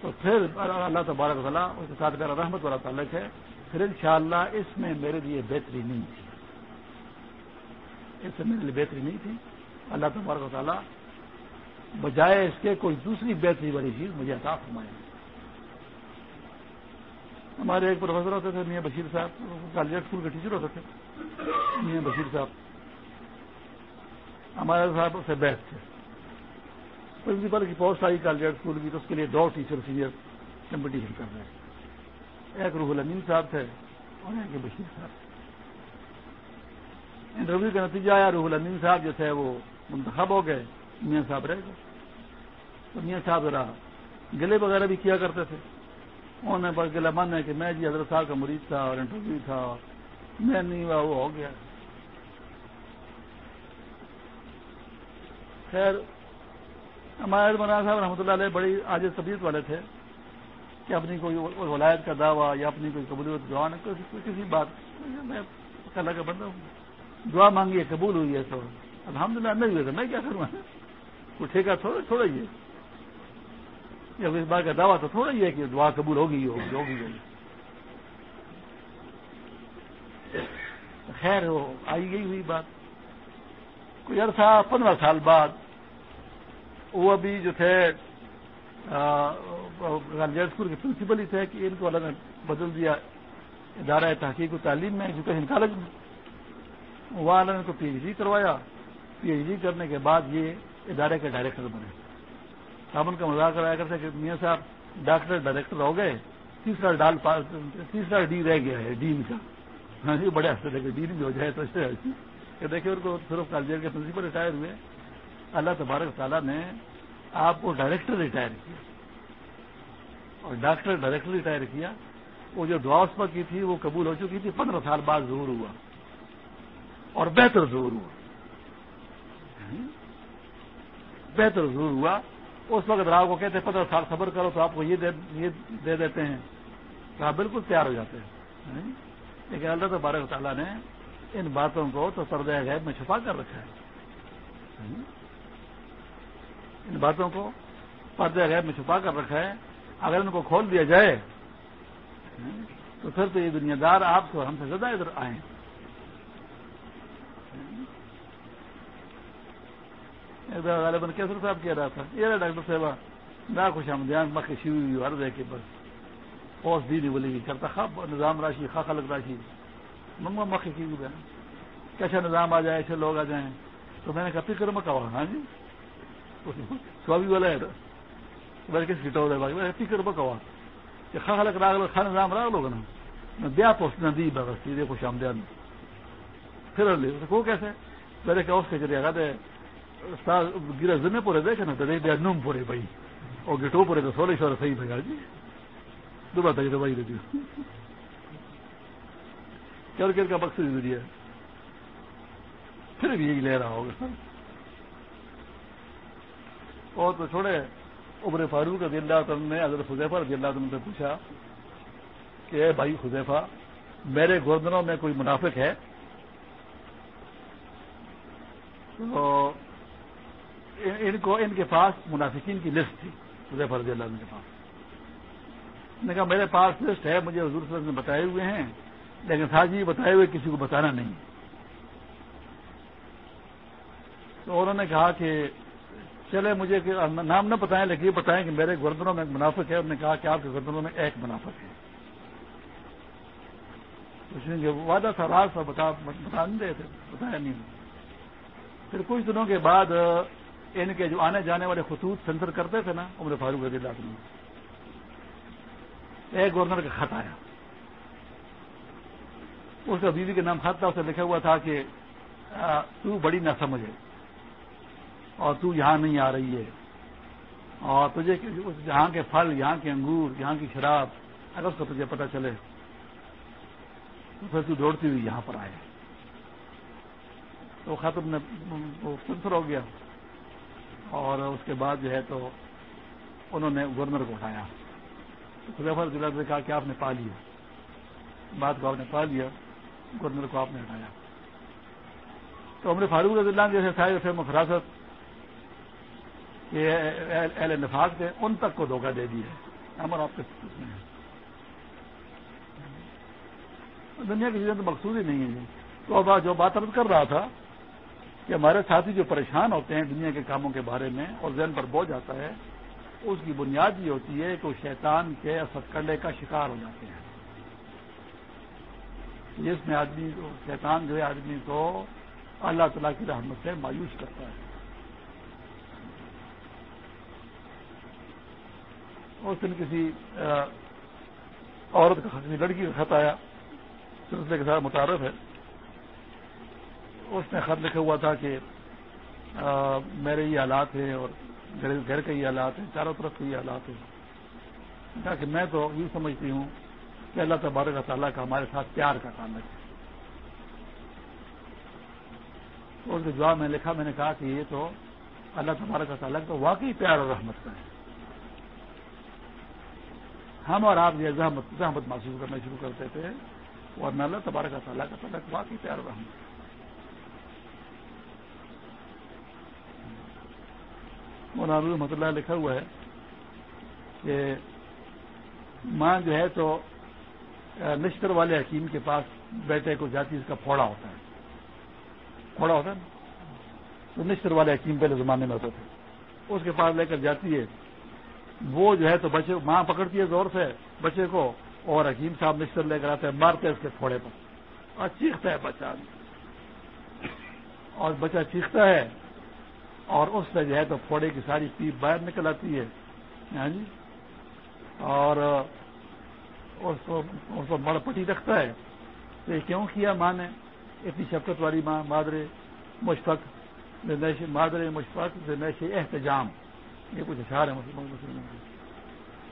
تو پھر اللہ تبارک تعالیٰ اس کے ساتھ میرا رحمت والا تعلق ہے۔ پھر انشاءاللہ اس میں میرے لیے بہتری نہیں تھی۔ اس سے میرے لیے بہتری نہیں تھی۔ اللہ تبارک و تعالیٰ بجائے اس کے کوئی دوسری بہتری والی چیز مجھے عطا فرمائے۔ ہمارے ایک پروفیسر ہوتے تھے، میاں بشیر صاحب کالج اسکول کے ٹیچر ہوتے تھے۔ میاں بشیر صاحب، ہمارے صاحب سے بیٹھ تھے۔ پرنسپل کی پوسٹ آئی کالج اسکول کی تو اس کے لیے دو ٹیچر سینئر کمپٹیشن کر رہے ہیں۔ ایک روح الامین صاحب تھے اور ایک بشیر صاحب۔ تھے انٹرویو کا نتیجہ آیا، روح الامین صاحب جو تھے وہ منتخب ہو گئے، میاں صاحب رہ گئے۔ تو میاں صاحب ذرا گلے وغیرہ بھی کیا کرتے تھے۔ انہوں نے بس گلا من ہے کہ میں جی حضرت صاحب کا مریض تھا اور انٹرویو تھا، میں نہیں ہوا، وہ ہو گیا۔ خیر، ہمارے مولانا صاحب رحمۃ اللہ علیہ بڑی آج طبیعت والے تھے کہ اپنی کوئی ولایت کا دعویٰ یا اپنی کوئی قبولیت دعا نہ کسی بات میں اللہ کا بندہ ہوں۔ دعا مانگی ہے، قبول ہوئی ہے، تو الحمد للہ نہیں ہوئے تھا میں کیا کروں؟ کوئی ٹھیکہ تھوڑا تھوڑا ہی ہے۔ اب اس بات کا دعویٰ تو تھوڑا ہی ہے کہ دعا قبول ہوگی ہوگی ہوگی ہوگی۔ خیر وہ آئی گئی ہوئی بات۔ کوئی عرصہ، پندرہ سال بعد وہ ابھی جو تھے اسکول کے پرنسپل ہی تھے کہ ان کو الگ بدل دیا۔ ادارہ تحقیق و تعلیم میں ایجوکیشن کالج میں وہاں نے تو پی ایچ ڈی کروایا، پی ایچ ڈی کرنے کے بعد یہ ادارے کے ڈائریکٹر بنے۔ ہم ان کا مذاق کرایا کرتے کہ میاں صاحب ڈاکٹر ڈائریکٹر ہو گئے، تیسرا ڈال تیسرا ڈی رہ گیا ہے، ڈین کا۔ ہاں جی بڑے ہفتے لگے ڈین بھی ہو جائے تو کہ دیکھیے ان کو صرف کالج کے پرنسپل ریٹائر ہوئے۔ اللہ تبارک تعالیٰ نے آپ کو ڈائریکٹر ریٹائر کیا۔ اور ڈاکٹر ڈائریکٹر ریٹائر کیا۔ وہ جو دعا اس پر کی تھی وہ قبول ہو چکی تھی، پندرہ سال بعد ضرور ہوا۔ اور بہتر ضرور ہوا۔ بہتر ضرور ہوا۔ اس وقت آپ کو کہتے پندرہ سال صبر کرو تو آپ کو یہ دے دیتے ہیں۔ تو آپ بالکل تیار ہو جاتے ہیں۔ لیکن اللہ تبارک تعالیٰ نے ان باتوں کو تو پردہ غیب میں چھپا کر رکھا ہے۔ ان باتوں کو پردہ غیب میں چھپا کر رکھا ہے۔ اگر ان کو کھول دیا جائے تو پھر تو یہ دنیا دار آپ کو ہم سے زیادہ ادھر آئیں غالباً کیسر صاحب کہہ رہا تھا، یہ ڈاکٹر صاحب نہ خوش آمدیان مکھی شیو ہوئی ہر دے کے بس۔ اوس دی نہیں بولی کرتا خواب نظام راشی، خا خلق راشی۔ منگوا مکھی کی ہوئی کیسا نظام آ جائے، ایسے لوگ آ جائیں۔ تو میں نے کہا، فکر میں کہا ہاں جی۔ سوابی والا ہے۔ بس کس کٹو دے باقی فکر میں کہا کہ خا خلق راگ لو، خا نظام راگ لوگ نا بیا پوچھنا دی بس سیدھے خوش آمدیان۔ پھر لے وہ کیسے؟ میرے کہ اس کے ذریعے گا گرا زمے پورے دیکھے نا تو دیکھ نوم پورے بھائی اور گٹو پورے تو سولہ سو صحیح بھگا جی دوبارہ تک دوائی دیتی کر کر کا مقصد ذریعہ پھر بھی یہی لے رہا ہوگا۔ اور تو چھوڑے، عمر فاروق رضی اللہ تعالیٰ نے حضرت خزیفہ رضی اللہ تعالیٰ سے پوچھا کہ اے بھائی خزیفہ میرے گوردنوں میں کوئی منافق ہے؟ تو ان کو ان کے پاس منافقین کی لسٹ تھی خزیفہ رضی اللہ عنہ کے پاس۔ نے کہا، میرے پاس لسٹ ہے، مجھے حضور صلی اللہ علیہ وسلم نے بتائے ہوئے ہیں، لیکن ساتھ جی بتائے ہوئے کسی کو بتانا نہیں۔ تو انہوں نے کہا کہ، چلے مجھے نام نہ بتائیں، لیکن یہ بتائیں کہ میرے گردنوں میں ایک منافق ہے، انہوں نے کہا کہ آپ کے گردنوں میں ایک منافق ہے۔ وعدہ تھا، راز تھا، بتا نہیں رہے تھے، بتایا نہیں۔ پھر کچھ دنوں کے بعد ان کے جو آنے جانے والے خطوط سینسر کرتے تھے نا، عمر فاروق رضی اللہ عنہ۔ ایک گورنر کا خط آیا۔ اس کا بیوی کے نام خط تھا اسے لکھا ہوا تھا کہ تو بڑی نہ سمجھے، اور تو یہاں نہیں آ رہی ہے۔ اور تجھے یہاں کے پھل، یہاں کے انگور، یہاں کی شراب، اگر اس کو تجھے پتہ چلے، تو پھر تو دوڑتی ہوئی یہاں پر آئے۔ تو ختم نے سنسر ہو گیا۔ اور اس کے بعد جو ہے تو انہوں نے گورنر کو اٹھایا۔ خلیفر ضلع سے کہا کہ آپ نے پا لیا۔ بات کو آپ نے پا لیا، گورنر کو آپ نے ہٹایا تو ہم نے فاروق رضی اللہ جیسے سائے تھے مفراست اہل نفاق تھے، ان تک کو دھوکہ دے دیا ہم اور آپ کے دنیا کی چیزیں تو مقصود ہی نہیں ہے تو جو بات ارد کر رہا تھا کہ ہمارے ساتھی جو پریشان ہوتے ہیں دنیا کے کاموں کے بارے میں اور ذہن پر بوجھ آتا ہے، اس کی بنیاد یہ ہوتی ہے کہ وہ شیطان کے ستکنڈے کا شکار ہو جاتے ہیں۔ جس میں آدمی کو، شیطان جو ہے، آدمی کو اللہ تعالیٰ کی رحمت سے مایوس کرتا ہے۔ اس دن کسی عورت کا کسی لڑکی کا خط آیا، سلسلے کے ساتھ متعارف ہے۔ اس نے خط لکھا ہوا تھا کہ میرے یہ حالات ہیں اور گھر کے یہ حالات ہیں، چاروں طرف کے یہ حالات ہیں۔ کہ میں تو یہ سمجھتی ہوں کہ اللہ تبارک تعالیٰ کا ہمارے ساتھ پیار کا کام ہے۔ اس کے جواب میں لکھا، میں نے کہا کہ یہ تو اللہ تبارک تعالیٰ کا واقعی پیار اور رحمت کا ہے۔ ہم اور آپ یہ زحمت زحمت محسوس کرنا شروع کرتے تھے اور اللہ تبارک تعالیٰ کا تعلق واقعی پیار اور رحمت۔ کا مولانا رحمۃ اللہ لکھا ہوا ہے کہ ماں جو ہے تو نشتر والے حکیم کے پاس بیٹے کو جاتی اس کا پھوڑا ہوتا ہے۔ پھوڑا ہوتا ہے نا؟ تو نشتر والے حکیم پہلے زمانے میں ہوتے تھے۔ اس کے پاس لے کر جاتی ہے۔ وہ جو ہے تو بچے، ماں پکڑتی ہے زور سے بچے کو اور حکیم صاحب نشتر لے کر آتے ہیں، مارتے ہیں اس کے پھوڑے پر۔ اور چیختا ہے بچہ۔ اور بچہ چیختا ہے۔ اور اس سے جو ہے تو پھوڑے کی ساری پیپ باہر نکل آتی ہے۔ ہاں جی؟ اور اس کو مڑ پٹی رکھتا ہے۔ تو یہ کیوں کیا ماں نے؟ اتنی شفقت والی ماں، مادر مشفق مادر مشفق احتجام۔ یہ کچھ اشار ہے مسلمانوں کے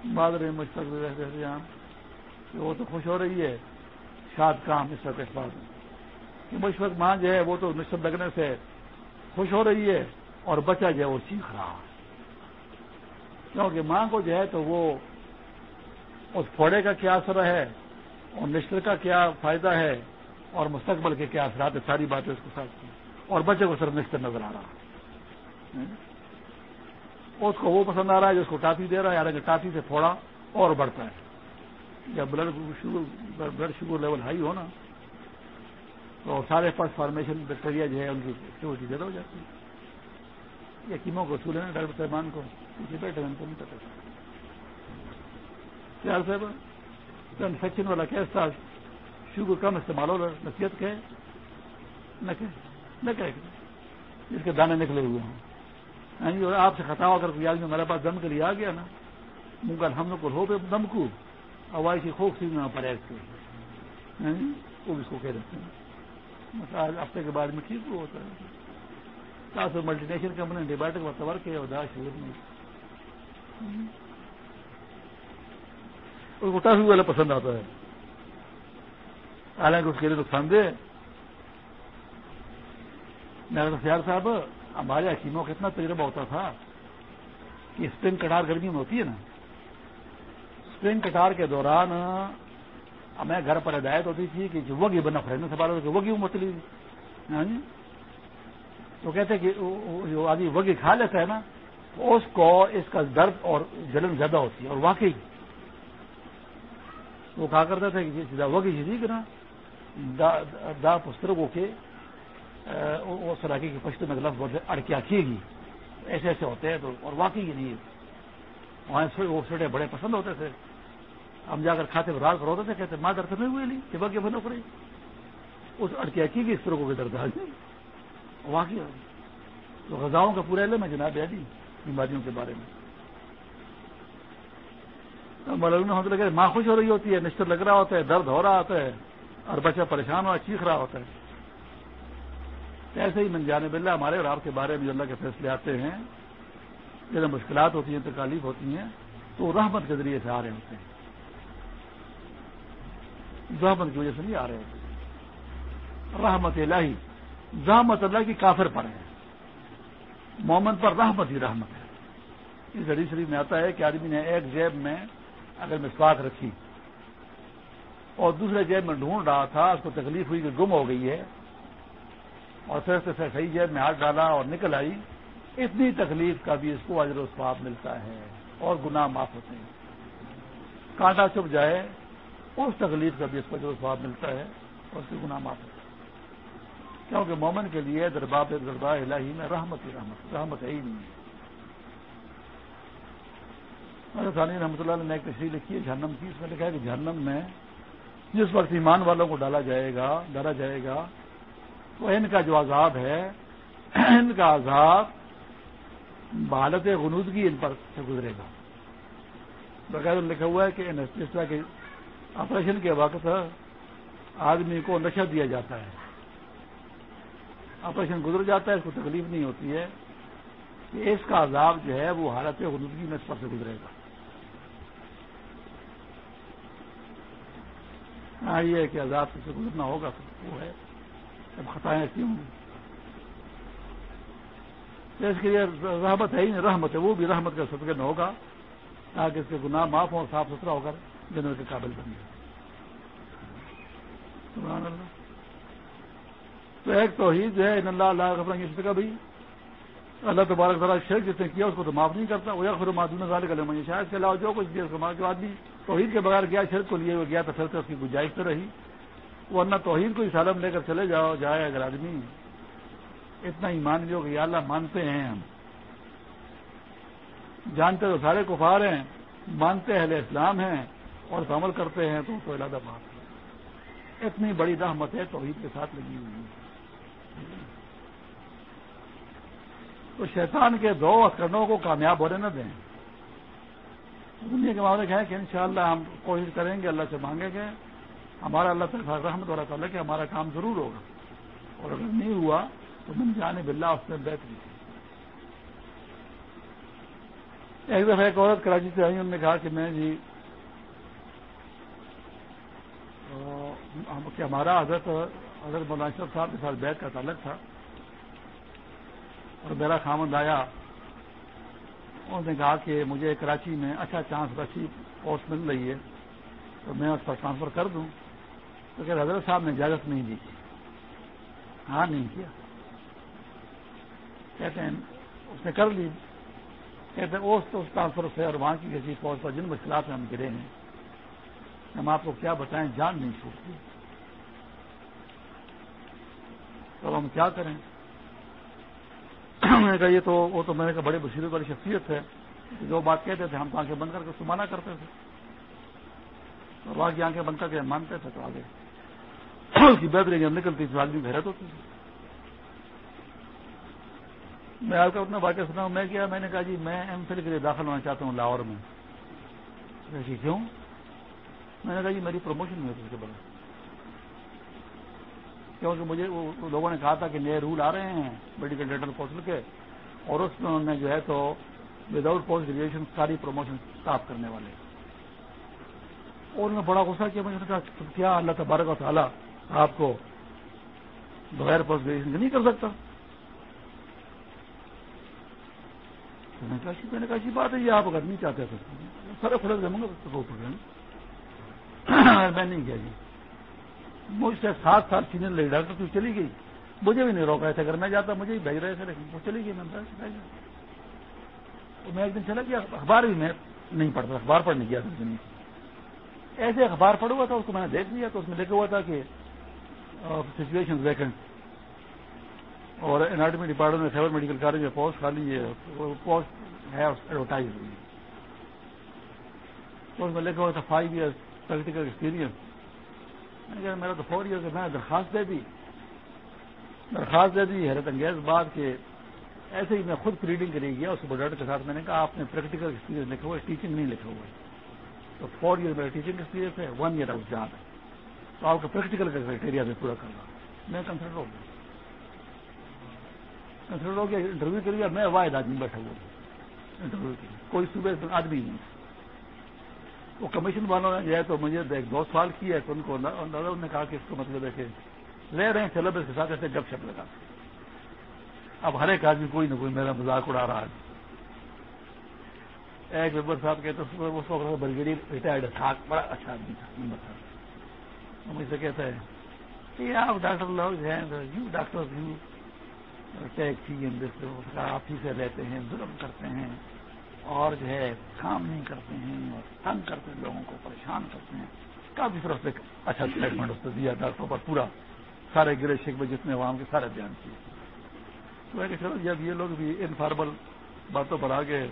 مادر مشفق احتجام۔ وہ تو خوش ہو رہی ہے۔ شاد کام اس وقت بات مشفق ماں جو ہے وہ تو نشب لگنے سے خوش ہو رہی ہے۔ اور بچہ جو ہے وہ سیکھ رہا کیونکہ ماں کو جو ہے تو وہ اس پھوڑے کا کیا اثر ہے، اور نشر کا کیا فائدہ ہے، اور مستقبل کے کیا اثرات ہے ساری باتیں اس کے ساتھ اور بچے کو صرف نشتر نظر آ رہا اس کو وہ پسند آ رہا ہے جو اس کو ٹافی دے رہا ہے یعنی کہ ٹافی سے پھوڑا اور بڑھتا ہے۔ جب blood sugar blood sugar level high ہو نا، تو سارے فرسٹ فارمیشن بیکٹیریا جو ہے ان کی ایکٹیویٹی زیادہ ہو جاتی ہے یقینوں کو سولے نا ڈاکٹر صاحبان کو پیچھے بیٹھے ان کو نہیں پتا خیال صاحب؟ انفیکشن والا کیس تھا شوگر کم استعمال ہو رہا نصیحت کہ نہ کہ نہ کہ جس کے دانے نکلے ہوئے ہیں ہاں جی آپ سے خطا ہو کر کوئی آدمی ہمارے پاس دم کے لیے آ گیا نا منگل ہم لوگ کو ہو پہ دم کو اوائی سی خوب سی میں پر ہاں وہ اس کو کہہ دیتے ہیں۔ ہفتے کے بعد میں ٹھیک ہوتا ہے۔ تاسو ملٹی نیشنل کمپنی ڈیباٹک ورتور کے ادا شعور میں اس کو تاسو والا پسند آتا ہے حالانکہ اس کے لیے نقصان دہ میرا سیار صاحب ہمارے حکیموں کا اتنا تجربہ ہوتا تھا کہ اسپرنگ کٹار گرمی میں ہوتی ہے نا۔ اسپرنگ کٹار کے دوران ہمیں گھر پر ہدایت ہوتی تھی کہ جو وگی بنا فرینڈ سے بات وگی متلی ہاں جی؟ تو کہتے ہیں کہ جو آدمی وگی کھا لیتا ہے نا، اس کو اس کا درد اور جلن زیادہ ہوتی ہے اور واقعی وہ کہا کرتا تھا کہ وگی جی چیزی کہ نا، دا پسترگوں کے سراکی کی پشت میں لفظ بولتے اڑکیا کیے گی، ایسے ایسے ہوتے ہیں تو، اور واقعی یہ نہیں وہاں وہ سٹے بڑے پسند ہوتے تھے۔ ہم جا کر کھاتے رات پر ہوتے تھے، کہتے ماں درد نہیں ہوئے نہیں کہ بگے بنو پڑی اس اڑکیا کی گی، اس طرح کو درد واقعی تو غذاؤں کا پورا علم ہے جناب علی بیماریوں کے بارے میں۔ مولانا لگے ماں خوش ہو رہی ہوتی ہے، نشتر لگ رہا ہوتا ہے، درد ہو رہا ہوتا ہے، اور بچہ پریشان ہوا، چیخ رہا ہوتا ہے۔ ایسے ہی من جانے بلّہ ہمارے اور آپ کے بارے میں جو اللہ کے فیصلے آتے ہیں جب مشکلات ہوتی ہیں، تکالیف ہوتی ہیں، تو رحمت کے ذریعے سے آ رہے ہوتے ہیں۔ رحمت کی وجہ سے نہیں آ رہے ہوتے۔ رحمت الہی رحمت مطلب اللہ کی کافر پر ہے مومن پر رحمت ہی رحمت ہے۔ اس حدیث شریف میں آتا ہے کہ آدمی نے ایک جیب میں اگر مسواک رکھی اور دوسرے جیب میں ڈھونڈ رہا تھا، اس کو تکلیف ہوئی کہ گم ہو گئی ہے، اور پھر سے صحیح جیب میں ہاتھ ڈالا اور نکل آئی۔ اتنی تکلیف کا بھی اس کو اجر و سواب ملتا ہے اور گناہ معاف ہوتے ہیں۔ کانٹا چپ جائے، اس تکلیف کا بھی اس کو اجر و سواب ملتا ہے اور اس کے گناہ معاف ہوتے ہیں۔ کیونکہ مومن کے لیے درباب دربار الہی میں رحمت ہی رحمت رحمت ہے ہی نہیں۔ ثانی رحمۃ اللہ نے ایک تشریح لکھی ہے جہنم کی، اس میں لکھا ہے کہ جہنم میں جس وقت ایمان والوں کو ڈالا جائے گا ڈالا جائے گا، تو ان کا جو عذاب ہے، ان کا عذاب بھالت غنودگی ان پر سے گزرے گا۔ بغیر لکھا ہوا ہے کہ اس طرح کے آپریشن کے وقت آدمی کو نشہ دیا جاتا ہے۔ آپریشن گزر جاتا ہے، اس کو تکلیف نہیں ہوتی ہے۔ کہ اس کا عذاب جو ہے، وہ حالت غلودگی میں اس پر سے گزرے گا۔ ہاں یہ ہے کہ عذاب سے گزرنا ہوگا وہ ہے۔ اب خطائیں ایسی ہوں گی۔ اس کے لیے رحمت ہے ہی نہیں، رحمت ہے۔ وہ بھی رحمت کا صدقے میں ہوگا، تاکہ اس کے گناہ معاف ہوں صاف ستھرا ہو کر جنرل کے قابل بن جائے۔ اللہ۔ تو ایک توحید جو ہے، ان اللہ اللہ کا اس کا بھی اللہ تبارک ذرا شرک جس نے کیا، اس کو تو معاف نہیں کرتا، وہ خود معدون ظال کر مجھے شاید کے علاوہ جو کچھ جو آدمی توحید کے بغیر گیا، شرک کو لیے ہوئے گیا، تو پھر سے اس کی گنجائش تو رہی۔ ورنہ توحید کو سالم لے کر چلے جاؤ، جائے اگر آدمی اتنا ہی مان لو کہ اللہ مانتے ہیں ہم۔ جانتے تو سارے کفار ہیں، مانتے اہل اسلام ہیں، اور عمل کرتے ہیں، تو تو علادہ بات اتنی بڑی رحمت ہے توحید کے ساتھ لگی ہوئی۔ ہے تو شیطان کے دو کرنوں کو کامیاب ہونے نہ دیں۔ دنیا کے معاملے ہیں کہ انشاءاللہ ہم کوشش کریں گے، اللہ سے مانگیں گے۔ ہمارا اللہ تعالیٰ رحمت ہو رہا تعالیٰ کہ ہمارا کام ضرور ہوگا۔ اور اگر نہیں ہوا تو من جانے بلّہ اس میں بہتری۔ ایک دفعہ ایک عورت کراچی سے آئی، انہوں نے کہا کہ میں جی کہ ہمارا حضرت حضرت مولانا صاحب کے ساتھ بیت کا تعلق تھا۔ اور میرا خامند آیا۔ انہوں نے کہا کہ مجھے کراچی میں اچھا چانس اچھی پوسٹ مل رہی ہے، تو میں اس پر ٹرانسفر کر دوں۔ تو کہ حضرت صاحب نے اجازت نہیں دی۔ ہاں نہیں کیا۔ کہتے ہیں، اس نے کر لی۔ کہتے ہیں، اس تو اس ٹرانسفر سے اور وہاں کی کسی فوج پر جن مشکلات میں ہم گرے ہیں۔ ہم آپ کو کیا بتائیں، جان نہیں چھوٹتی تو ہم کیا کریں؟ میں نے کہا یہ تو وہ تو میں نے کہا بڑے بصیرت والی شخصیت ہے۔ جو بات کہتے تھے، ہم تو آنکھیں بند کر کے اس کو کرتے تھے۔ اور وہاں کی آنکھیں بند کر کے مانتے تھے تو آگے اس کی بہتری جب نکلتی تھی آدمی بحرت ہوتی تھی۔ میں آپ کا اپنا واقعہ سنا ہوں میں کیا میں نے کہا جی میں ایم فل کے لیے داخل ہونا چاہتا ہوں لاہور میں۔ جی، کیوں؟ میں نے کہا جی میری پروموشن نہیں ہوتی اس کے بعد کیونکہ مجھے لوگوں نے کہا تھا کہ نئے رول آ رہے ہیں میڈیکل ڈیٹل پوسٹل کے اور اس میں انہوں نے جو ہے تو وداؤٹ پوسٹ گریجویشن ساری پروموشن اسٹاپ کرنے والے اور انہوں نے بڑا غصہ کیا مجھے کہا کیا اللہ تبارک و تعالیٰ آپ کو بغیر پوسٹ گریجویشن نہیں کر سکتا میں نے کہا بات ہے یہ آپ اگر نہیں چاہتے سر فرق رہوں گا میں نہیں کیا جی مجھ سے سات سال سینئر لگی ڈاکٹر تو چلی گئی۔ مجھے بھی نہیں روک رہے تھے اگر میں جاتا، مجھے بھی بھیج رہے تھے، لیکن وہ چلی گئی۔ میں میں ایک دن چلا گیا۔ اخبار بھی میں نہیں پڑھتا، اخبار پڑھنے گیا تھا۔ ایسے اخبار پڑھ ہوا تھا، اس کو میں نے دیکھ لیا تو اس میں لکھا ہوا تھا کہ سچویشن ویکنٹ اور اناٹمی ڈپارٹمنٹ میں خیبر میڈیکل کالج میں پوسٹ خالی ہے۔ پوسٹ ہے ایڈورٹائز ہوئی تو اس میں لکھا ہوا تھا فائیو ایئر پریکٹیکل ایکسپیرئنس میرا تو فور ایئر میں درخواست دے دی، درخواست دے دی، حیرت انگیز بات کہ ایسے ہی میں خود پریڈنگ کری گیا، اس بڈر کے ساتھ میں نے کہا، آپ نے پریکٹیکل ایکسپیرینس لکھا ہوا ہے ٹیچنگ نہیں لکھا ہوا ہے۔ تو فور ایئر میرا ٹیچنگ ایکسپیرینس ہے ون ایئر آف جان ہے۔ تو آپ کا پریکٹیکل کا کرائٹیریا میں پورا کرنا میں کنسلٹ ہو گیا۔ کنسلٹ ہو گیا انٹرویو کر لیا، میں واحد آدمی بیٹھا ہوا ہوں۔ انٹرویو کے کوئی صبح آدمی نہیں۔ وہ کمیشن والوں نے جو ہے تو مجھے ایک دو سوال کیا ہے تو ان کو انہوں نے کہا کہ اس کو مطلب ہے کہ لے رہے ہیں چلو اس کے ساتھ ایسے گپ شپ لگا۔ اب ہر ایک آدمی کوئی نہ کوئی میرا مذاق اڑا رہا ہے۔ ایک ممبر صاحب کہتے اس کو بریگیڈیئر ریٹائرڈ تھا بڑا اچھا آدمی تھا ممبر صاحب مجھ سے کہتا ہے کہ جی، آپ ڈاکٹر لوگ ہیں یو ڈاکٹر یو ٹیکسی آپ ہی سے رہتے ہیں، ظلم کرتے ہیں۔ اور جو ہے کام نہیں کرتے ہیں اور تنگ کرتے ہیں لوگوں کو، پریشان کرتے ہیں۔ کافی طرف سے اچھا اسٹیٹمنٹ اس دیا ڈاکٹروں پر پورا سارے گرے شک جتنے عوام کے سارے بیان کیے۔ تو کہ جب جی، یہ لوگ بھی انفارمل باتوں پر آگے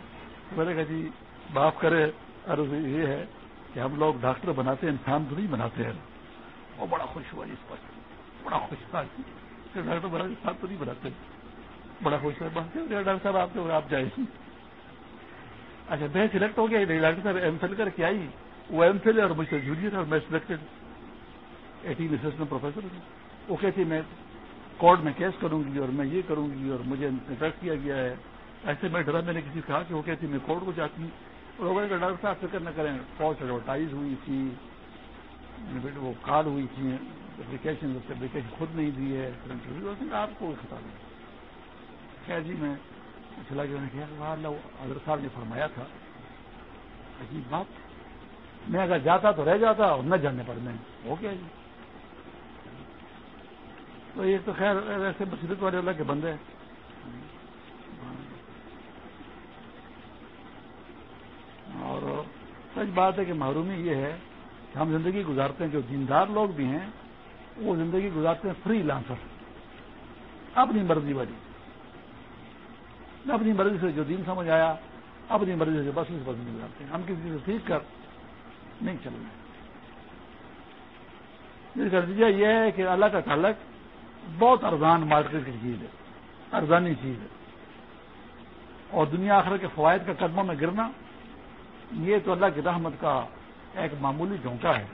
میں نے کہا جی معاف کرے، عرض یہ ہے کہ ہم لوگ ڈاکٹر بناتے ہیں، انسان تو نہیں بناتے ہیں۔ وہ بڑا خوش ہوا جی، اس پر بڑا خوش تھا۔ ڈاکٹر بنا انسان تو نہیں بناتے۔ بڑا خوش ہوا۔ ڈاکٹر صاحب، آپ کے آپ جائیں۔ اچھا میں سلیکٹ ہو گیا ڈاکٹر صاحب ایم فل کر کے آئی، وہ ایم فل اور مجھ سے جونیئر اور میں سلیکٹڈ ایٹین اسسٹنٹ پروفیسر وہ کہتی میں کورٹ میں کیس کروں گی اور میں یہ کروں گی اور مجھے انفیکٹ کیا گیا ہے۔ ایسے میں ڈرا، میں نے کسی کہا کہ وہ کہتی میں کورٹ کو جاتی ہوں۔ لوگوں نے کہا، ڈاکٹر صاحب، فکر نہ کریں فوج ایڈورٹائز ہوئی تھی، وہ کال ہوئی تھی اپلیکیشن اپلیکیشن خود نہیں دی ہے۔ آپ کو خطا نہیں۔ خیر جی میں چلا گیا نے کہا اللہ حضرت صاحب نے فرمایا تھا، عجیب بات۔ میں اگر جاتا تو رہ جاتا اور نہ جانے پر میں، ہو گیا جی۔ تو یہ تو خیر، ایسے بصیرت والے اللہ کے بندے اور سچ بات ہے کہ محرومی یہ ہے کہ ہم زندگی گزارتے ہیں، جو دیندار لوگ بھی ہیں، وہ زندگی گزارتے ہیں فری لانسر، اپنی مرضی والی۔ اپنی مرضی سے جو دین سمجھ آیا، اپنی مرضی سے بس اس بس نہیں گزارتے ہیں۔ ہم کسی سے سیکھ کر نہیں چل رہے اس کا نتیجہ یہ ہے کہ اللہ کا تعلق بہت ارزان مارکیٹ کی چیز ہے، ارزانی چیز ہے۔ اور دنیا آخر کے فوائد کا قدموں میں گرنا، یہ تو اللہ کی رحمت کا ایک معمولی جھونکا ہے۔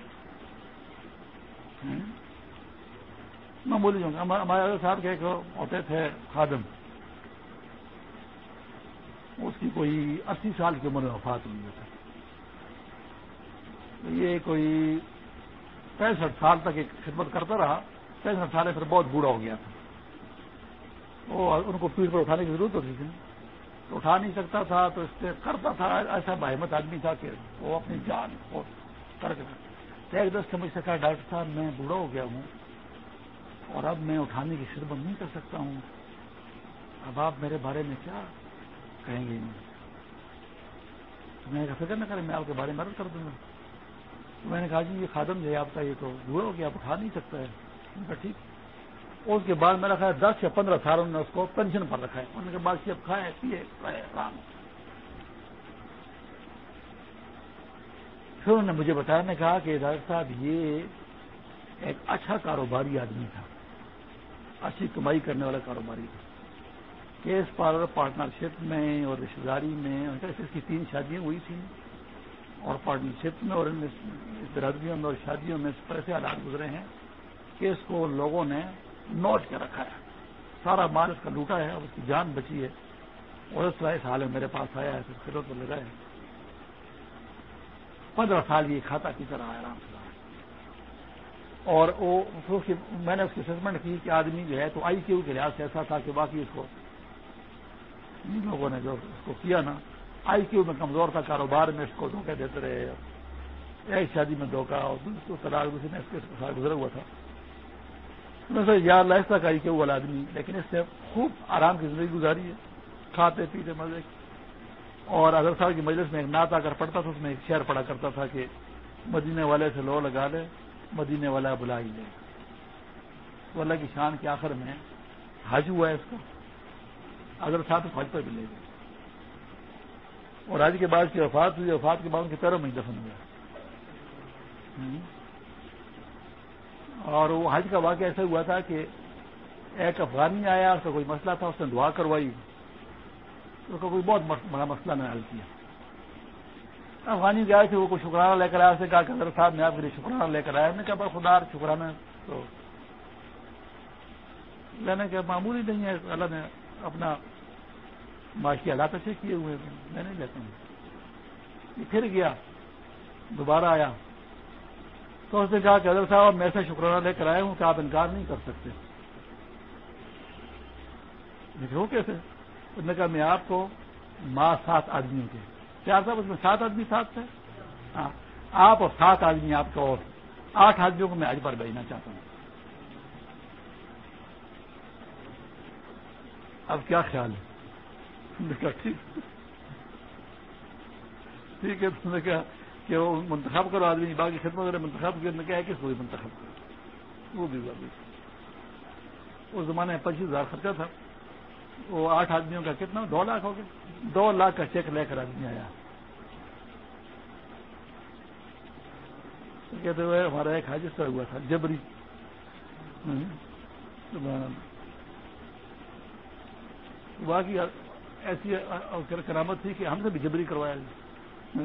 معمولی جھونکا۔ ہمارے صاحب کے ایک ہوتے تھے خادم۔ اس کی کوئی اسی سال کی عمر میں وفات ہوئی ہے۔ یہ کوئی پینسٹھ سال تک ایک خدمت کرتا رہا، پینسٹھ سال پھر بہت بوڑھا ہو گیا تھا۔ وہ ان کو پیڑ پر اٹھانے کی ضرورت ہوتی تھی۔ تو اٹھا نہیں سکتا تھا، تو اس سے کرتا تھا۔ ایسا بہمت آدمی تھا کہ وہ اپنی جان کو کر۔ کے ایک دس سے مجھ سے کہا، ڈاکٹر صاحب، میں بوڑھا ہو گیا ہوں اور اب میں اٹھانے کی خدمت نہیں کر سکتا ہوں۔ اب آپ میرے بارے میں کیا کہیں گے میں فکر نہ کریں، میں آپ کے بارے میں مدد کر دوں گا۔ میں نے کہا جی یہ خادم جو ہے، آپ کا یہ تو بوڑھا ہو گیا، آپ اٹھا نہیں سکتا ہے۔ ٹھیک۔ اس کے بعد میرا خیال دس یا پندرہ سال انہوں نے اس کو پینشن پر رکھا ہے۔ ان کے بعد شیپ کھائے، پیے آرام۔ پھر انہوں نے مجھے بتایا نے کہا کہ ڈاکٹر صاحب، یہ ایک اچھا کاروباری آدمی تھا۔ اچھی کمائی کرنے والا کاروباری تھا۔ کیس پارلر پارٹنرشپ میں اور رشتے داری میں اس کی تین شادیاں ہوئی تھیں اور پارٹنرشپ میں اور برادریوں میں اور شادیوں میں ایسے حالات گزرے ہیں کہ اس کو لوگوں نے نوٹ کے رکھا ہے۔ سارا مال اس کا لوٹا ہے اور اس کی جان بچی ہے اور اس طرح حال میں میرے پاس آیا ہے پھر پر لگا ہے۔ پندرہ سال یہ کھاتا کی طرح آرام سے۔ اور وہ میں نے اس کی اسسمنٹ کی کہ آدمی جو ہے تو آئی کیو کے لحاظ سے ایسا تھا کہ باقی اس کو لوگوں نے جو اس کو کیا نا، آئی کیو میں کمزور تھا، کاروبار میں اس کو دھوکے دیتے رہے ایک شادی میں دھوکا اور دوسرے میں اس کے ساتھ گزرا ہوا تھا۔ سے یار لائف تک آئی کہ والا آدمی، لیکن اس سے خوب آرام کی زندگی گزاری ہے۔ کھاتے، پیتے، مزے۔ اور اگر صاحب کی مجلس میں ایک نعت آ کر پڑتا تھا، اس میں ایک شعر پڑا کرتا تھا کہ مدینے والے سے لو لگا لے مدینے والا بلا ہی لے۔ تو اللہ کی شان کے آخر میں حج ہوا ہے اس کا۔ اگر ساتھ حج پر بھی لے گئے۔ اور آج کے بعد کی وفات ہوئی، وفات کے بعد ان کے پیروں میں دفن ہوا اور وہ حج کا واقعہ ایسا ہوا تھا کہ ایک افغانی آیا، اس کا کوئی مسئلہ تھا، اس نے دعا کروائی۔ اس کا کوئی بہت بڑا مسئلہ میں حل کیا۔ افغانی گیا تھے، وہ کوئی شکرانہ لے کر آیا اس نے کہا کہ حضرت صاحب میں آپ کے لیے شکرانہ لے کر آیا۔ میں کہا خدا، شکرانہ تو لینے کے معمولی نہیں ہے۔ اللہ نے اپنا معاشی حالات اچھے کیے ہوئے میں نہیں لیتا ہوں۔ یہ پھر گیا، دوبارہ آیا۔ تو اس نے کہا کہ حضرت صاحب میں سے شکرانہ لے کر آئے ہوں کہ آپ انکار نہیں کر سکتے۔ ہو کیسے؟ اس نے کہا، میں آپ کو ماں سات آدمیوں کے۔ چار صاحب، اس میں سات آدمی ساتھ تھے؟ ہاں۔ آپ اور سات آدمی آپ کو اور آٹھ آدمیوں کو میں آج پر بھیجنا چاہتا ہوں۔ اب کیا خیال ہے؟ ٹھیک۔ ٹھیک ہے نے کہا کہ وہ منتخب کرو آدمی، باقی خدمت والے منتخب کرنے کیا ہے کس کو منتخب کرو۔ وہ بھی اس زمانے میں پچیس ہزار خرچہ تھا۔ وہ آٹھ آدمیوں کا کتنا؟ دو لاکھ ہو گیا۔ دو لاکھ کا چیک لے کر آدمی آیا۔ کہتے ہوئے، ہمارا ایک حادثہ ہوا تھا، جبری۔ باقی ایسی کرامت تھی کہ ہم نے بھی جبری کروایا جی۔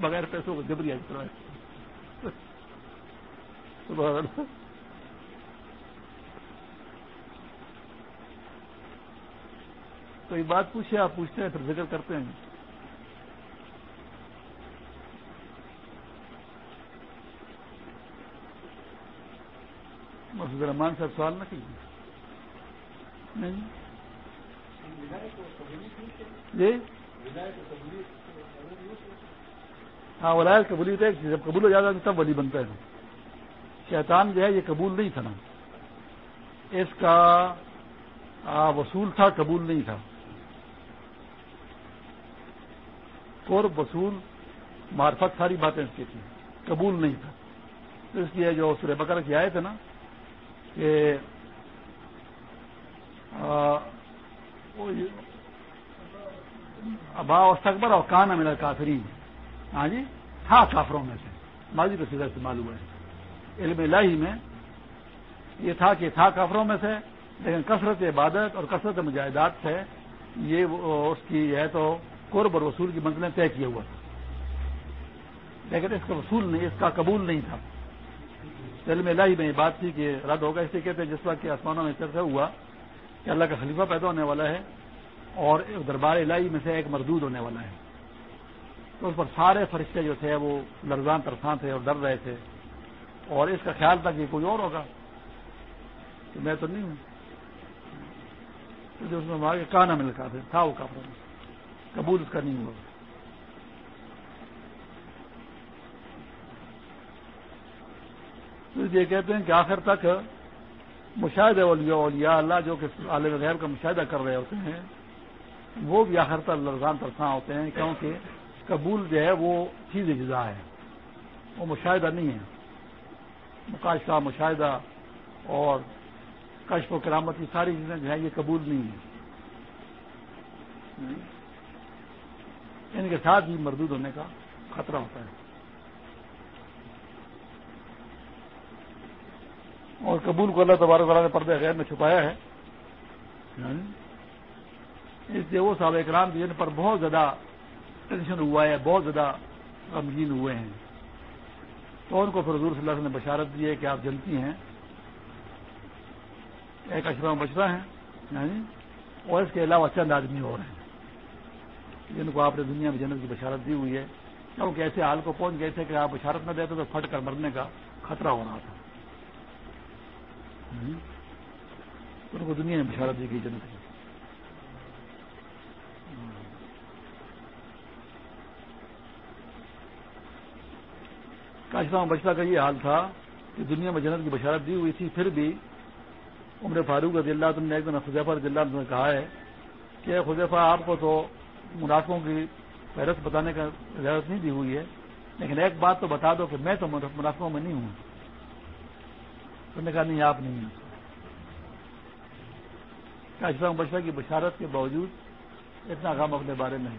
بغیر پیسوں کو جبری آج کروائے کوئی بات پوچھے آپ پوچھتے ہیں، پھر ذکر کرتے ہیں۔ مسجد رحمان صاحب سوال نہ کیجیے۔ نہیں؟ جی ہاں ولایت قبولیت ہے جب قبول ہو جاتا ہے تب ولی بنتا ہے شیطان جو ہے یہ قبول نہیں تھا نا اس کا وصول تھا، قبول نہیں تھا. قرب، وصول، معرفت، ساری باتیں اس کی تھیں. قبول نہیں تھا. اس لیے جو سورہ بکر کی آئے تھے نا، کہ ابا استقبر اور کان میرا کافرین ہاں جی؟ تھا کافروں میں سے۔ ماضی کا سیدھا استعمال ہوا ہے۔ علم الہی میں یہ تھا کہ تھا کافروں میں سے، لیکن کثرت عبادت اور کثرت مجاہدات سے یہ اس کی ہے تو قرب اور وصول کی منزلیں طے کیا ہوا تھا۔ لیکن اس کا وصول نہیں، اس کا قبول نہیں تھا۔ علم الہی میں یہ بات تھی کہ رد ہوگا، اس سے کہتے ہیں جس وقت کہ آسمانوں میں چرچا ہوا کہ اللہ کا خلیفہ پیدا ہونے والا ہے اور دربار الہی میں سے ایک مردود ہونے والا ہے۔ تو اس پر سارے فرشتے جو تھے وہ لرزان ترسان تھے اور ڈر رہے تھے۔ اور اس کا خیال تھا کہ کوئی اور ہوگا۔ تو میں تو نہیں ہوں۔ جو اس میں وہاں کہاں نہ مل کا تھا وہ کافر۔ قبول اس کا نہیں ہوا۔ یہ کہتے ہیں کہ آخر تک مشاہدہ اولیاء اولیاء اللہ جو کہ عالم غیر کا مشاہدہ کر رہے ہوتے ہیں، وہ بھی آخر تک لرزان ترساں ہوتے ہیں، کیونکہ قبول جو ہے وہ چیز اجزا ہے۔ وہ مشاہدہ نہیں ہے۔ مکاشفہ مشاہدہ اور کشف و کرامت کی ساری چیزیں جو ہیں، یہ قبول نہیں ہیں۔ یعنی ان کے ساتھ بھی مردود ہونے کا خطرہ ہوتا ہے۔ اور قبول کو اللہ تبارک نے پردے غیر میں چھپایا ہے۔ یعنی اس لیے وہ صاحب اکرام جن پر بہت زیادہ ٹینشن ہوا ہے، بہت زیادہ غمگین ہوئے ہیں۔ تو ان کو پھر حضور صلی اللہ علیہ نے بشارت دی ہے کہ آپ جنتی ہیں۔ ایک اشرا بچرا ہیں اور اس کے علاوہ چند آدمی اور ہیں۔ جن کو آپ نے دنیا میں جنت کی بشارت دی ہوئی ہے۔ کیونکہ ایسے حال کو پہنچ گئے تھے کہ آپ بشارت نہ دیتے تو پھٹ کر مرنے کا خطرہ ہو رہا تھا۔ ان کو دنیا میں بشارت دی گئی جنت کی کاشتہ بچتا کا یہ حال تھا کہ دنیا میں جنت کی بشارت دی ہوئی تھی، پھر بھی عمر فاروق رضی اللہ تم نے ایک دن خزیفہ رضی اللہ نے کہا ہے کہ خزیفہ آپ کو تو منافقوں کی فہرست بتانے کا اجازت نہیں دی ہوئی ہے، لیکن ایک بات تو بتا دو کہ میں تو منافقوں میں نہیں ہوں۔ تو نے کہا، نہیں، آپ نہیں ہیں۔ کاشتہ بچتا کی بشارت کے باوجود اتنا غم اپنے بارے میں ہے۔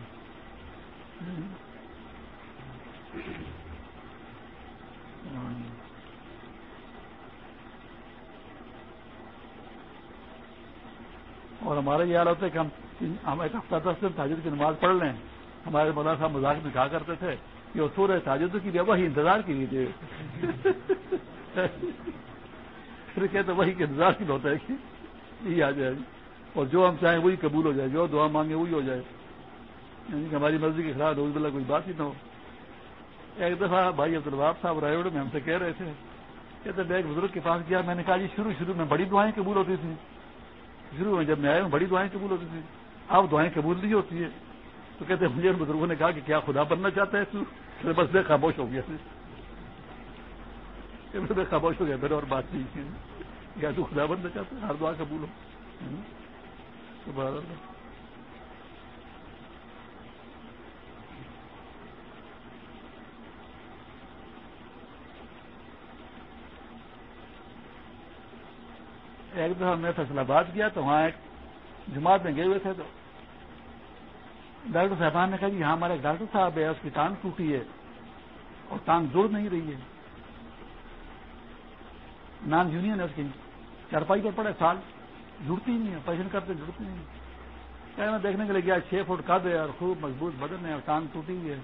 اور ہمارا یہ حال ہوتا ہے کہ ہم ہم ایک ہفتہ دس دن تاجر کی نماز پڑھ لیں۔ ہمارے مولانا صاحب مذاق میں کہا کرتے تھے کہ وہ سورہ تاجد کی بھی وہی انتظار کی لیجیے پھر کہتے وہی کے انتظار کی ہوتا ہے کہ یہی آ جائے۔ اور جو ہم چاہیں وہی قبول ہو جائے، جو دعا مانگے وہی ہو جائے۔ یعنی کہ ہماری مرضی کے خلاف روز بلّہ کوئی بات ہی نہ ہو۔ ایک دفعہ بھائی عبد الباب صاحب رائے میں ہم سے کہہ رہے تھے، کہتے میں ایک بزرگ کے پاس گیا، میں نے کہا جی شروع شروع میں بڑی دعائیں قبول ہوتی تھیں۔ شروع میں جب میں آیا ہوں، بڑی دعائیں قبول ہوتی تھیں۔ اب دعائیں قبول نہیں ہوتی ہے تو کہتے مجھے بزرگوں نے کہا کہ کیا خدا بننا چاہتا ہے تو بس میں خاموش ہو گیا۔ میں خاموش ہو گیا میرے اور بات نہیں کیا تو خدا بننا چاہتا؟ ہے ہر دعا قبول ہو۔ ایک دفعہ میں فیصلہ آباد کیا تو وہاں ایک جماعت میں گئے ہوئے تھے تو ڈاکٹر صاحبان نے کہا کہ یہاں ہمارے ایک ڈاکٹر صاحب ہے، اس کی ٹانگ ٹوٹی ہے اور ٹانگ جڑ نہیں رہی ہے۔ نان یونین ہے اس کی چارپائی پر پڑے سال، جڑتی نہیں ہے پیشن کرتے جڑتی نہیں کیا میں دیکھنے کے لیے گیا چھ فٹ قد ہے اور خوب مضبوط بدن ہے اور ٹانگ ٹوٹی ہوئی ہے۔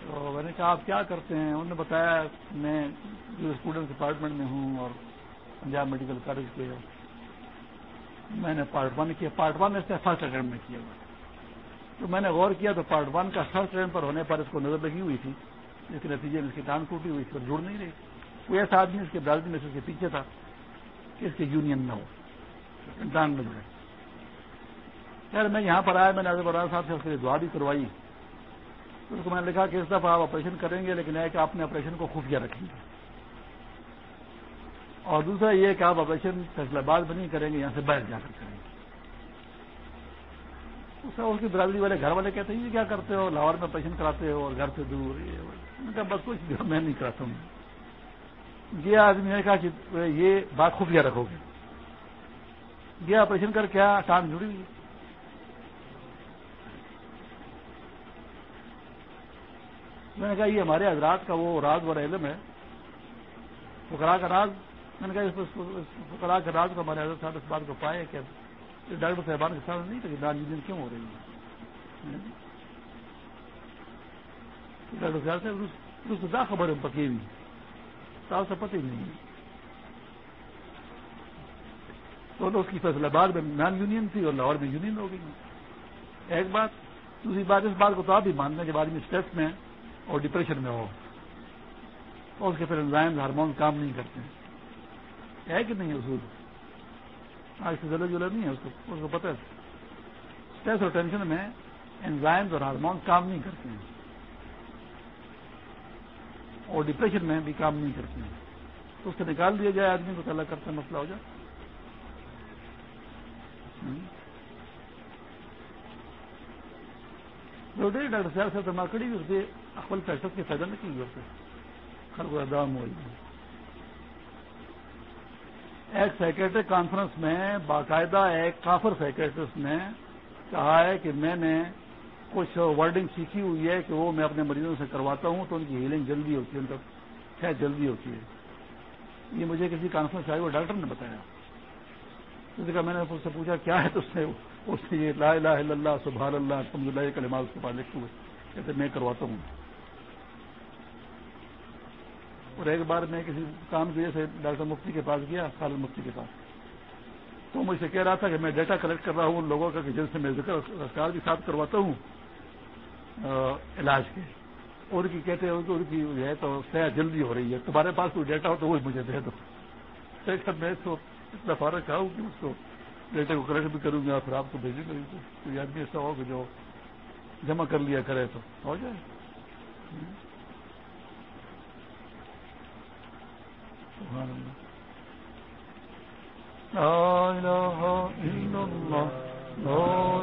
تو میں نے کہا، آپ کیا کرتے ہیں؟ انہوں نے بتایا، میں جو اسٹوڈنٹ ڈپارٹمنٹ میں ہوں اور پنجاب میڈیکل کالج کے میں نے پارٹ ون کیا، پارٹ ون اس نے فرسٹ اٹمپٹ میں کیا۔ ہوا تو میں نے غور کیا تو پارٹ ون کا فرسٹ اٹمپٹ پر ہونے پر اس کو نظر لگی ہوئی تھی جس کے نتیجے میں اس کی ٹانگ ٹوٹی ہوئی اس پر جڑ نہیں رہی۔ کوئی ایسا آدمی اس کے برادری میں سے اس کے پیچھے تھا کہ اس کے یونین نہ ہو ٹانگ میں جڑے یار میں یہاں پر آیا، میں نے برآ صاحب سے اس کے لیے دعا بھی کروائی۔ اس کو میں نے لکھا کہ اس دفعہ آپ آپریشن کریں گے، لیکن ایک آپ نے آپریشن کو خفیہ رکھیں گے اور دوسرا یہ کہ آپ آپریشن فیصلہ باد بھی نہیں کریں گے، یہاں سے باہر جا کر کریں گے۔ اس کی برادری والے گھر والے کہتے ہیں، یہ کیا کرتے ہو؟ لاہور میں آپریشن کراتے ہو اور گھر سے دور، یہ کہا، بس کچھ میں نہیں کراتا ہوں۔ یہ آدمی نے کہا کہ یہ بات خفیہ رکھو گے یہ آپریشن کر کیا ٹانگ جڑی ہوئی میں نے کہا یہ ہمارے حضرات کا وہ راز و علم ہے فکرا کا راز میں نے کہا فکرا کے راز کو ہمارے حضرت صاحب اس بات کو پائے کہ ڈاکٹر صاحبان کے ساتھ نہیں تھا کہ نان یونین کیوں ہو رہی ہے ڈاکٹر صاحب سے خبر ہے پکی ہوئی صاحب سے پتہ ہی نہیں تو اس کی فیصلہ بعد میں نان یونین تھی اور لاہور میں یونین ہو گئی۔ ایک بات، دوسری بات، اس بات کو تو آپ بھی مانتے ہیں جب آدمی اسٹریس میں اور ڈپریشن میں ہو۔ تو اس کے پھر انزائم ہارمون کام نہیں کرتے ہے کہ نہیں اصول؟ آج سے ضلع جلد نہیں ہے، اس کو اس کو پتہ ہے۔ اسٹریس اور ٹینشن میں انزائمز اور ہارمون کام نہیں کرتے ہیں۔ اور ڈپریشن میں بھی کام نہیں کرتے ہیں۔ تو اس سے نکال دیا جائے آدمی کو الگ کرتے مسئلہ ہو جائے۔ ڈاکٹر صاحب سے تو ماکڑی بھی ہوتی اقبال پیسہ کے فائدہ نہیں کی خراب دام ہوئی ایک سیکرٹری کانفرنس میں باقاعدہ ایک کافر سیکرٹرسٹ نے کہا ہے کہ میں نے کچھ ورڈنگ سیکھی ہوئی ہے کہ وہ میں اپنے مریضوں سے کرواتا ہوں تو ان کی ہیلنگ جلدی ہوتی ہے، ان کا خیر جلدی ہوتی ہے۔ یہ مجھے کسی کانفرنس آئی وہ ڈاکٹر نے بتایا۔ اس کا میں نے اس سے پوچھا، کیا ہے تو اس نے اس سے یہ، لا الہ الا اللہ سبحان اللہ الحمد اللہ یہ کلمات اس کے پاس لکھے ہوئے کہتے میں کرواتا ہوں۔ اور ایک بار میں کسی کام کی وجہ سے ڈاکٹر مفتی کے پاس گیا، خالد مفتی کے پاس۔ تو مجھ سے کہہ رہا تھا کہ میں ڈیٹا کلیکٹ کر رہا ہوں ان لوگوں کا کہ جن سے میں ذکر رفتار بھی ساتھ کرواتا ہوں۔ علاج کے۔ اور کی کہتے ہیں ان کی ہے تو صحت جلدی ہو رہی ہے۔ تمہارے پاس کوئی ڈیٹا ہو تو وہ مجھے دے دو۔ میں تو اتنا فارغ ہوں کہ اس کو ڈیٹا کو کلیکٹ بھی کروں گا، پھر آپ کو بھیجیں گے کوئی آدمی ایسا ہو کہ جو جمع کر لیا کرے تو ہو جائے۔ اللہ۔ لا إله إلا الله لا